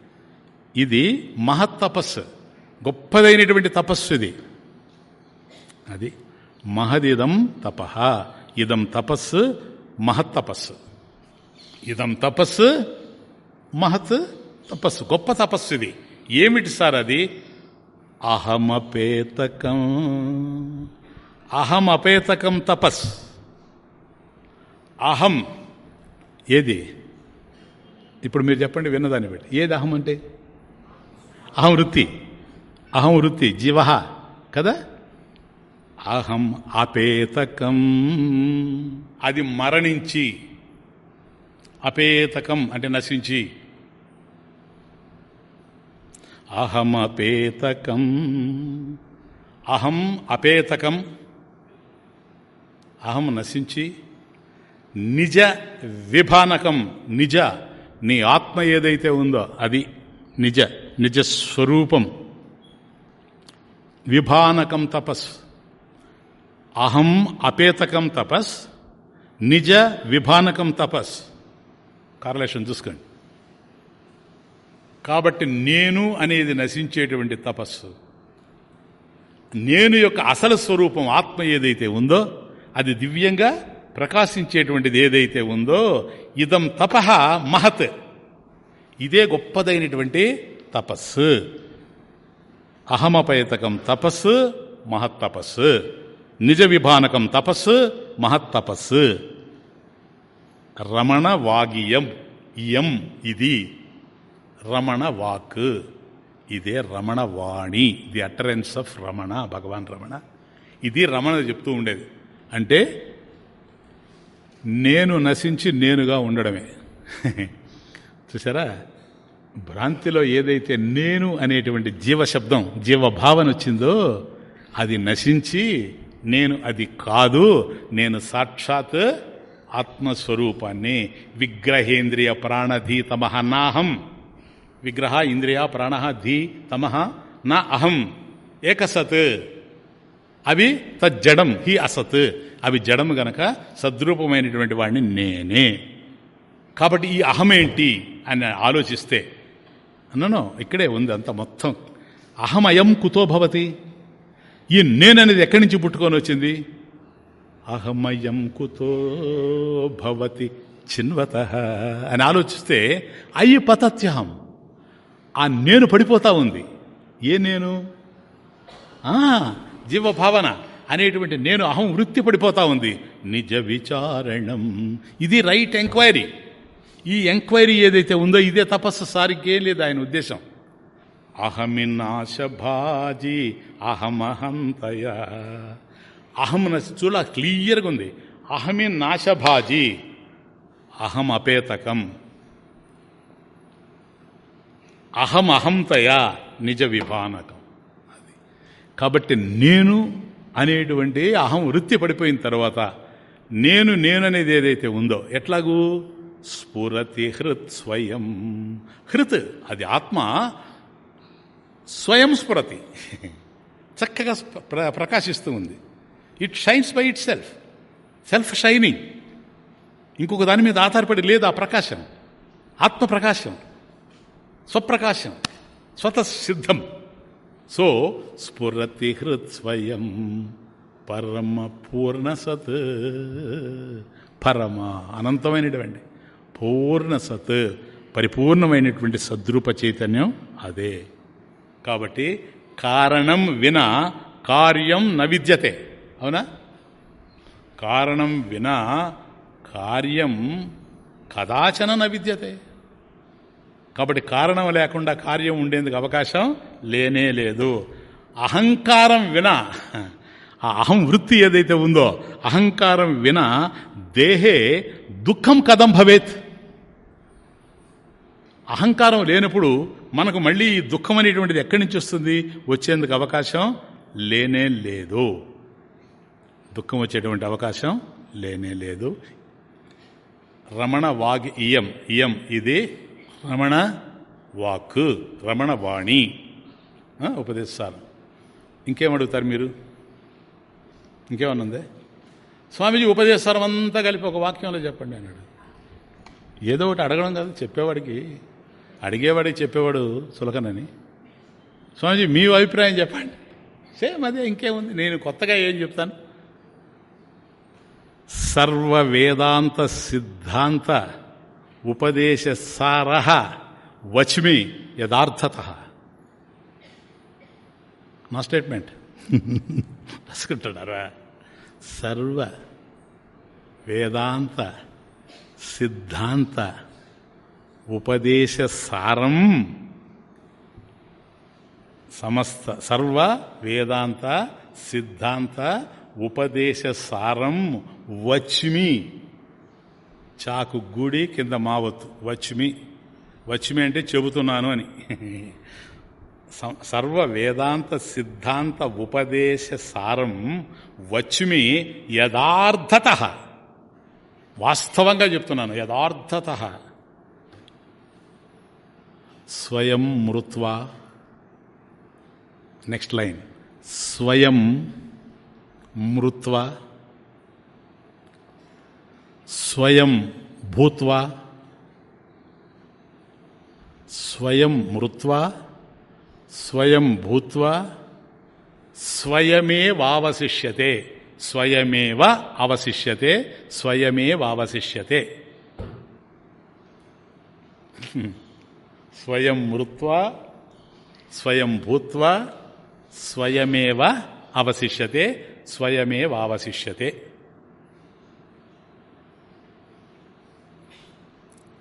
ఇది మహత్ తపస్సు. గొప్పదైనటువంటి తపస్సు ఇది. అది మహదిదం తప. ఇదం తపస్సు మహత్ తపస్సు. ఇదం తపస్సు మహత్ తపస్సు. గొప్ప తపస్సు ఇది. ఏమిటి సార్ అది? అహమపేతకం. అహమపేతకం తపస్. అహం. ఏది? ఇప్పుడు మీరు చెప్పండి విన్నదాన్ని బట్టి. ఏది అహం అంటే? అహం వృత్తి. అహం వృత్తి జీవ కదా? అహం అపేతకం. అది మరణించి అపేతకం అంటే నశించి. అహమపేతకం అహం అపేతకం. అహం నశించి నిజ విభానకం నిజ నీ ఆత్మ ఏదైతే ఉందో అది నిజ నిజ స్వరూపం. విభానకం తపస్. అహం అపేతకం తపస్ నిజ విభానకం తపస్. కార్లేషన్ చూసుకోండి. కాబట్టి నేను అనేది నశించేటువంటి తపస్సు. నేను యొక్క అసలు స్వరూపం ఆత్మ ఏదైతే ఉందో అది దివ్యంగా ప్రకాశించేటువంటిది ఏదైతే ఉందో ఇదం తపహ మహత్. ఇదే గొప్పదైనటువంటి తపస్సు. అహమపేతకం తపస్సు మహత్తపస్సు. నిజ విభానకం తపస్సు మహత్తపస్సు. రమణ వాగియం ఇయం ఇది. రమణ వాక్ ఇదే రమణ వాణి the utterance of Ramana Bhagavan Ramana. ఇది రమణ చెప్తూ ఉండేది. అంటే నేను నశించి నేనుగా ఉండడమే. [LAUGHS] చూసారా భ్రాంతిలో ఏదైతే నేను అనేటువంటి జీవశబ్దం జీవభావన వచ్చిందో అది నశించి నేను అది కాదు నేను సాక్షాత్ ఆత్మస్వరూపాన్ని. విగ్రహేంద్రియ ప్రాణధీతమహ నాహం. విగ్రహ ఇంద్రియ ప్రాణ ధీ తమ నా అహం. ఏకసత్. అవి తజ్జడం హి అసత్. అవి జడం గనక సద్రూపమైనటువంటి వాడిని నేనే. కాబట్టి ఈ అహమేంటి అని ఆలోచిస్తే అన్నను ఇక్కడే ఉంది అంత మొత్తం. అహమయం కుతో భవతి. ఈ నేననేది ఎక్కడి నుంచి పుట్టుకొని వచ్చింది? అహమయం కుతో భవతి చిన్వత అని ఆలోచిస్తే అయ్యి పతత్యహం. ఆ నేను పడిపోతా ఉంది. ఏ నేను? జీవభావన అనేటువంటి నేను అహం వృత్తి పడిపోతా ఉంది. నిజ విచారణం. ఇది రైట్ ఎంక్వైరీ. ఈ ఎంక్వైరీ ఏదైతే ఉందో ఇదే తపస్సు సారికేం లేదు ఆయన ఉద్దేశం. అహమిన్నాశభాజీ అహమహంతయ. అహం చూడ క్లియర్గా ఉంది. అహమి నాశభాజీ అహం అపేతకం. అహం అహంతయా నిజ విభానకం. అది కాబట్టి నేను అనేటువంటి అహం వృత్తి పడిపోయిన తర్వాత నేను నేననేది ఏదైతే ఉందో ఎట్లాగూ? స్ఫురతి హృత్ స్వయం. హృత్ అది ఆత్మ స్వయం స్ఫురతి. చక్కగా ప్రకాశిస్తూ ఉంది. It shines by itself self shining ఇంకొక దాని మీద ఆధారపడి లేదు ఆ ప్రకాశం. ఆత్మ ప్రకాశం స్వప్రకాశం. స్వత సిద్ధం సో స్ఫురతి హృత్ స్వయం. పరమ పూర్ణ సత్ పరమ అనంతమైనటువంటి పూర్ణ సత్ పరిపూర్ణమైనటువంటి సద్రూప చైతన్యం అదే. కాబట్టి కారణం వినా కార్యం న విద్యతే. అవునా? కారణం వినా కార్యం కదాచన న విద్యతే. కాబట్టి కారణం లేకుండా కార్యం ఉండేందుకు అవకాశం లేనే లేదు. అహంకారం వినా ఆ అహం వృత్తి ఏదైతే ఉందో అహంకారం వినా దేహే దుఃఖం కథం భవేత్. అహంకారం లేనప్పుడు మనకు మళ్ళీ దుఃఖం అనేటువంటిది ఎక్కడి నుంచి వస్తుంది? వచ్చేందుకు అవకాశం లేనే లేదు. దుఃఖం వచ్చేటువంటి అవకాశం లేనే లేదు. రమణ వాగ్ ఇయం. ఇయం ఇది రమణ వాక్ రమణ వాణి. ఉపదేశాలు. ఇంకేమడుగుతారు మీరు? ఇంకేమన్నా స్వామీజీ ఉపదేశాలు అంతా కలిపి ఒక వాక్యంలో చెప్పండి అన్నాడు. ఏదో ఒకటి అడగడం కాదు చెప్పేవాడికి అడిగేవాడికి చెప్పేవాడు సులకనని. స్వామిజీ మీ అభిప్రాయం చెప్పండి. సేమ్ అదే ఇంకేముంది నేను కొత్తగా ఏం చెప్తాను? సర్వ వేదాంత సిద్ధాంత ఉపదేశ సార వచ్మి యథార్థత నా స్టేట్మెంట్. రాసుకుంటున్నారా? సర్వ వేదాంత సిద్ధాంత ఉపదేశ సారం సమస్త సర్వ వేదాంత సిద్ధాంత ఉపదేశ సారం వచ్మి. చాకు గుడి కింద మావత్తు వచ్మి. వచ్మి అంటే చెబుతున్నాను అని. సర్వ వేదాంత సిద్ధాంత ఉపదేశ సారం వచ్మి యథార్థత. వాస్తవంగా చెప్తున్నాను యథార్థత. స్వయం మృత్వా? నెక్స్ట్ లైన్ స్వయం మృత్వా? స్వయం భూత్వా? స్వయం మృత్వా? స్వయం భూత్వా? స్వయమేవావశిష్యతే. స్వయమేవ అవశిష్యతే. స్వయమేవావశిష్యతే. స్వయం మృత్వా స్వయం భూత్వా స్వయమేవ అవశిష్యతే స్వయమేవావశిష్యతే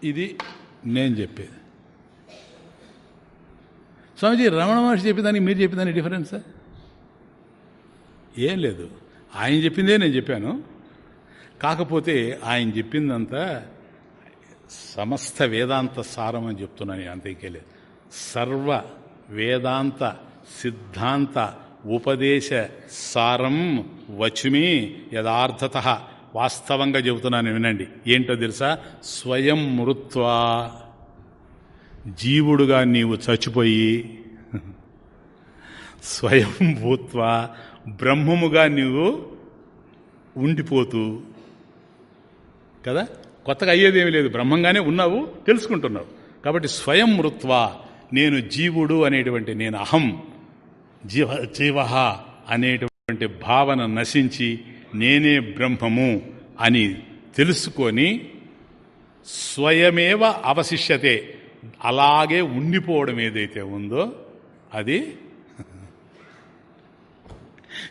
ఇది నేను చెప్పేది. స్వామిజీ రమణ మహర్షి చెప్పేదానికి మీరు చెప్పేదానికి డిఫరెన్స్? ఏం లేదు. ఆయన చెప్పిందే నేను చెప్పాను. కాకపోతే ఆయన చెప్పిందంతా సమస్త వేదాంత సారం అని చెప్తున్నాను అంతకే లేదు. సర్వ వేదాంత సిద్ధాంత ఉపదేశ సారం వచుమి యథార్థత వాస్తవంగా చెబుతున్నాను వినండి. ఏంటో తెలుసా? స్వయం మృత్వా. జీవుడుగా నీవు చచ్చిపోయి [LAUGHS] స్వయం భూత్వ. బ్రహ్మముగా నీవు ఉండిపోతూ. కదా? కొత్తగా అయ్యేదేమీ లేదు. బ్రహ్మంగానే ఉన్నావు తెలుసుకుంటున్నావు. కాబట్టి స్వయం మృత్వ నేను జీవుడు అనేటువంటి నేను అహం జీవ జీవ అనేటువంటి భావన నశించి నేనే బ్రహ్మము అని తెలుసుకొని స్వయమేవ అవశిష్యతే అలాగే ఉండిపోవడం ఏదైతే ఉందో అది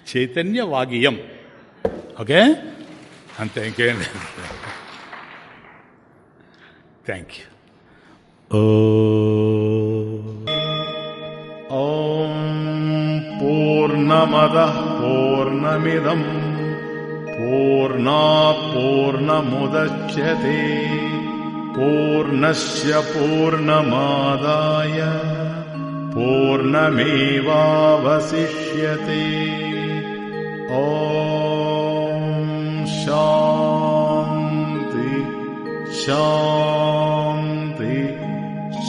చైతన్య వాగియం ఓకే? అంతే ఇంకేం లేదు. थैंक यू ओम् पूर्णमदः पूर्णमिदम् पूर्णा पूर्णमुदच्यते पूर्णस्य पूर्णमादाय पूर्णमेवावशिष्यते ॐ शान्ति शा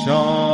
shine.